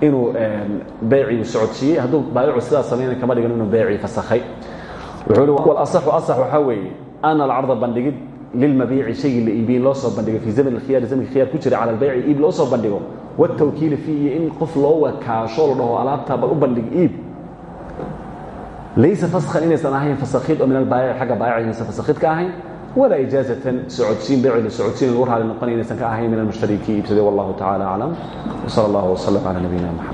inuu baycii socodsiiyey. Hadduu baayicu sidaas samayna kama dhigan inuu baycii fasakhay wuxuu i walasaxu asax waxaa weeye ana alcarda bandhigid lilmabiici shaygii la iibiyin loo soo bandhigo fii zamn اlkhiyaari zamnki khiyar ku jira cala albayci iib loo soo bandhigo wاtawkiili fiihi in qof loo wakaasho la dhaho alaabtaa bal u bandhig iib laysa faskhan inaysan ahayn fasakhid oo min albaayici xagga baayic inaysan fasakhid ka ahayn walaa ijaazatan socodsiin bayci la socodsiin lagu raali noqonay inaysan ka ahayn min almushtari kii wallahu tacala aclam wsala allah wslm cala nabiyina mxamed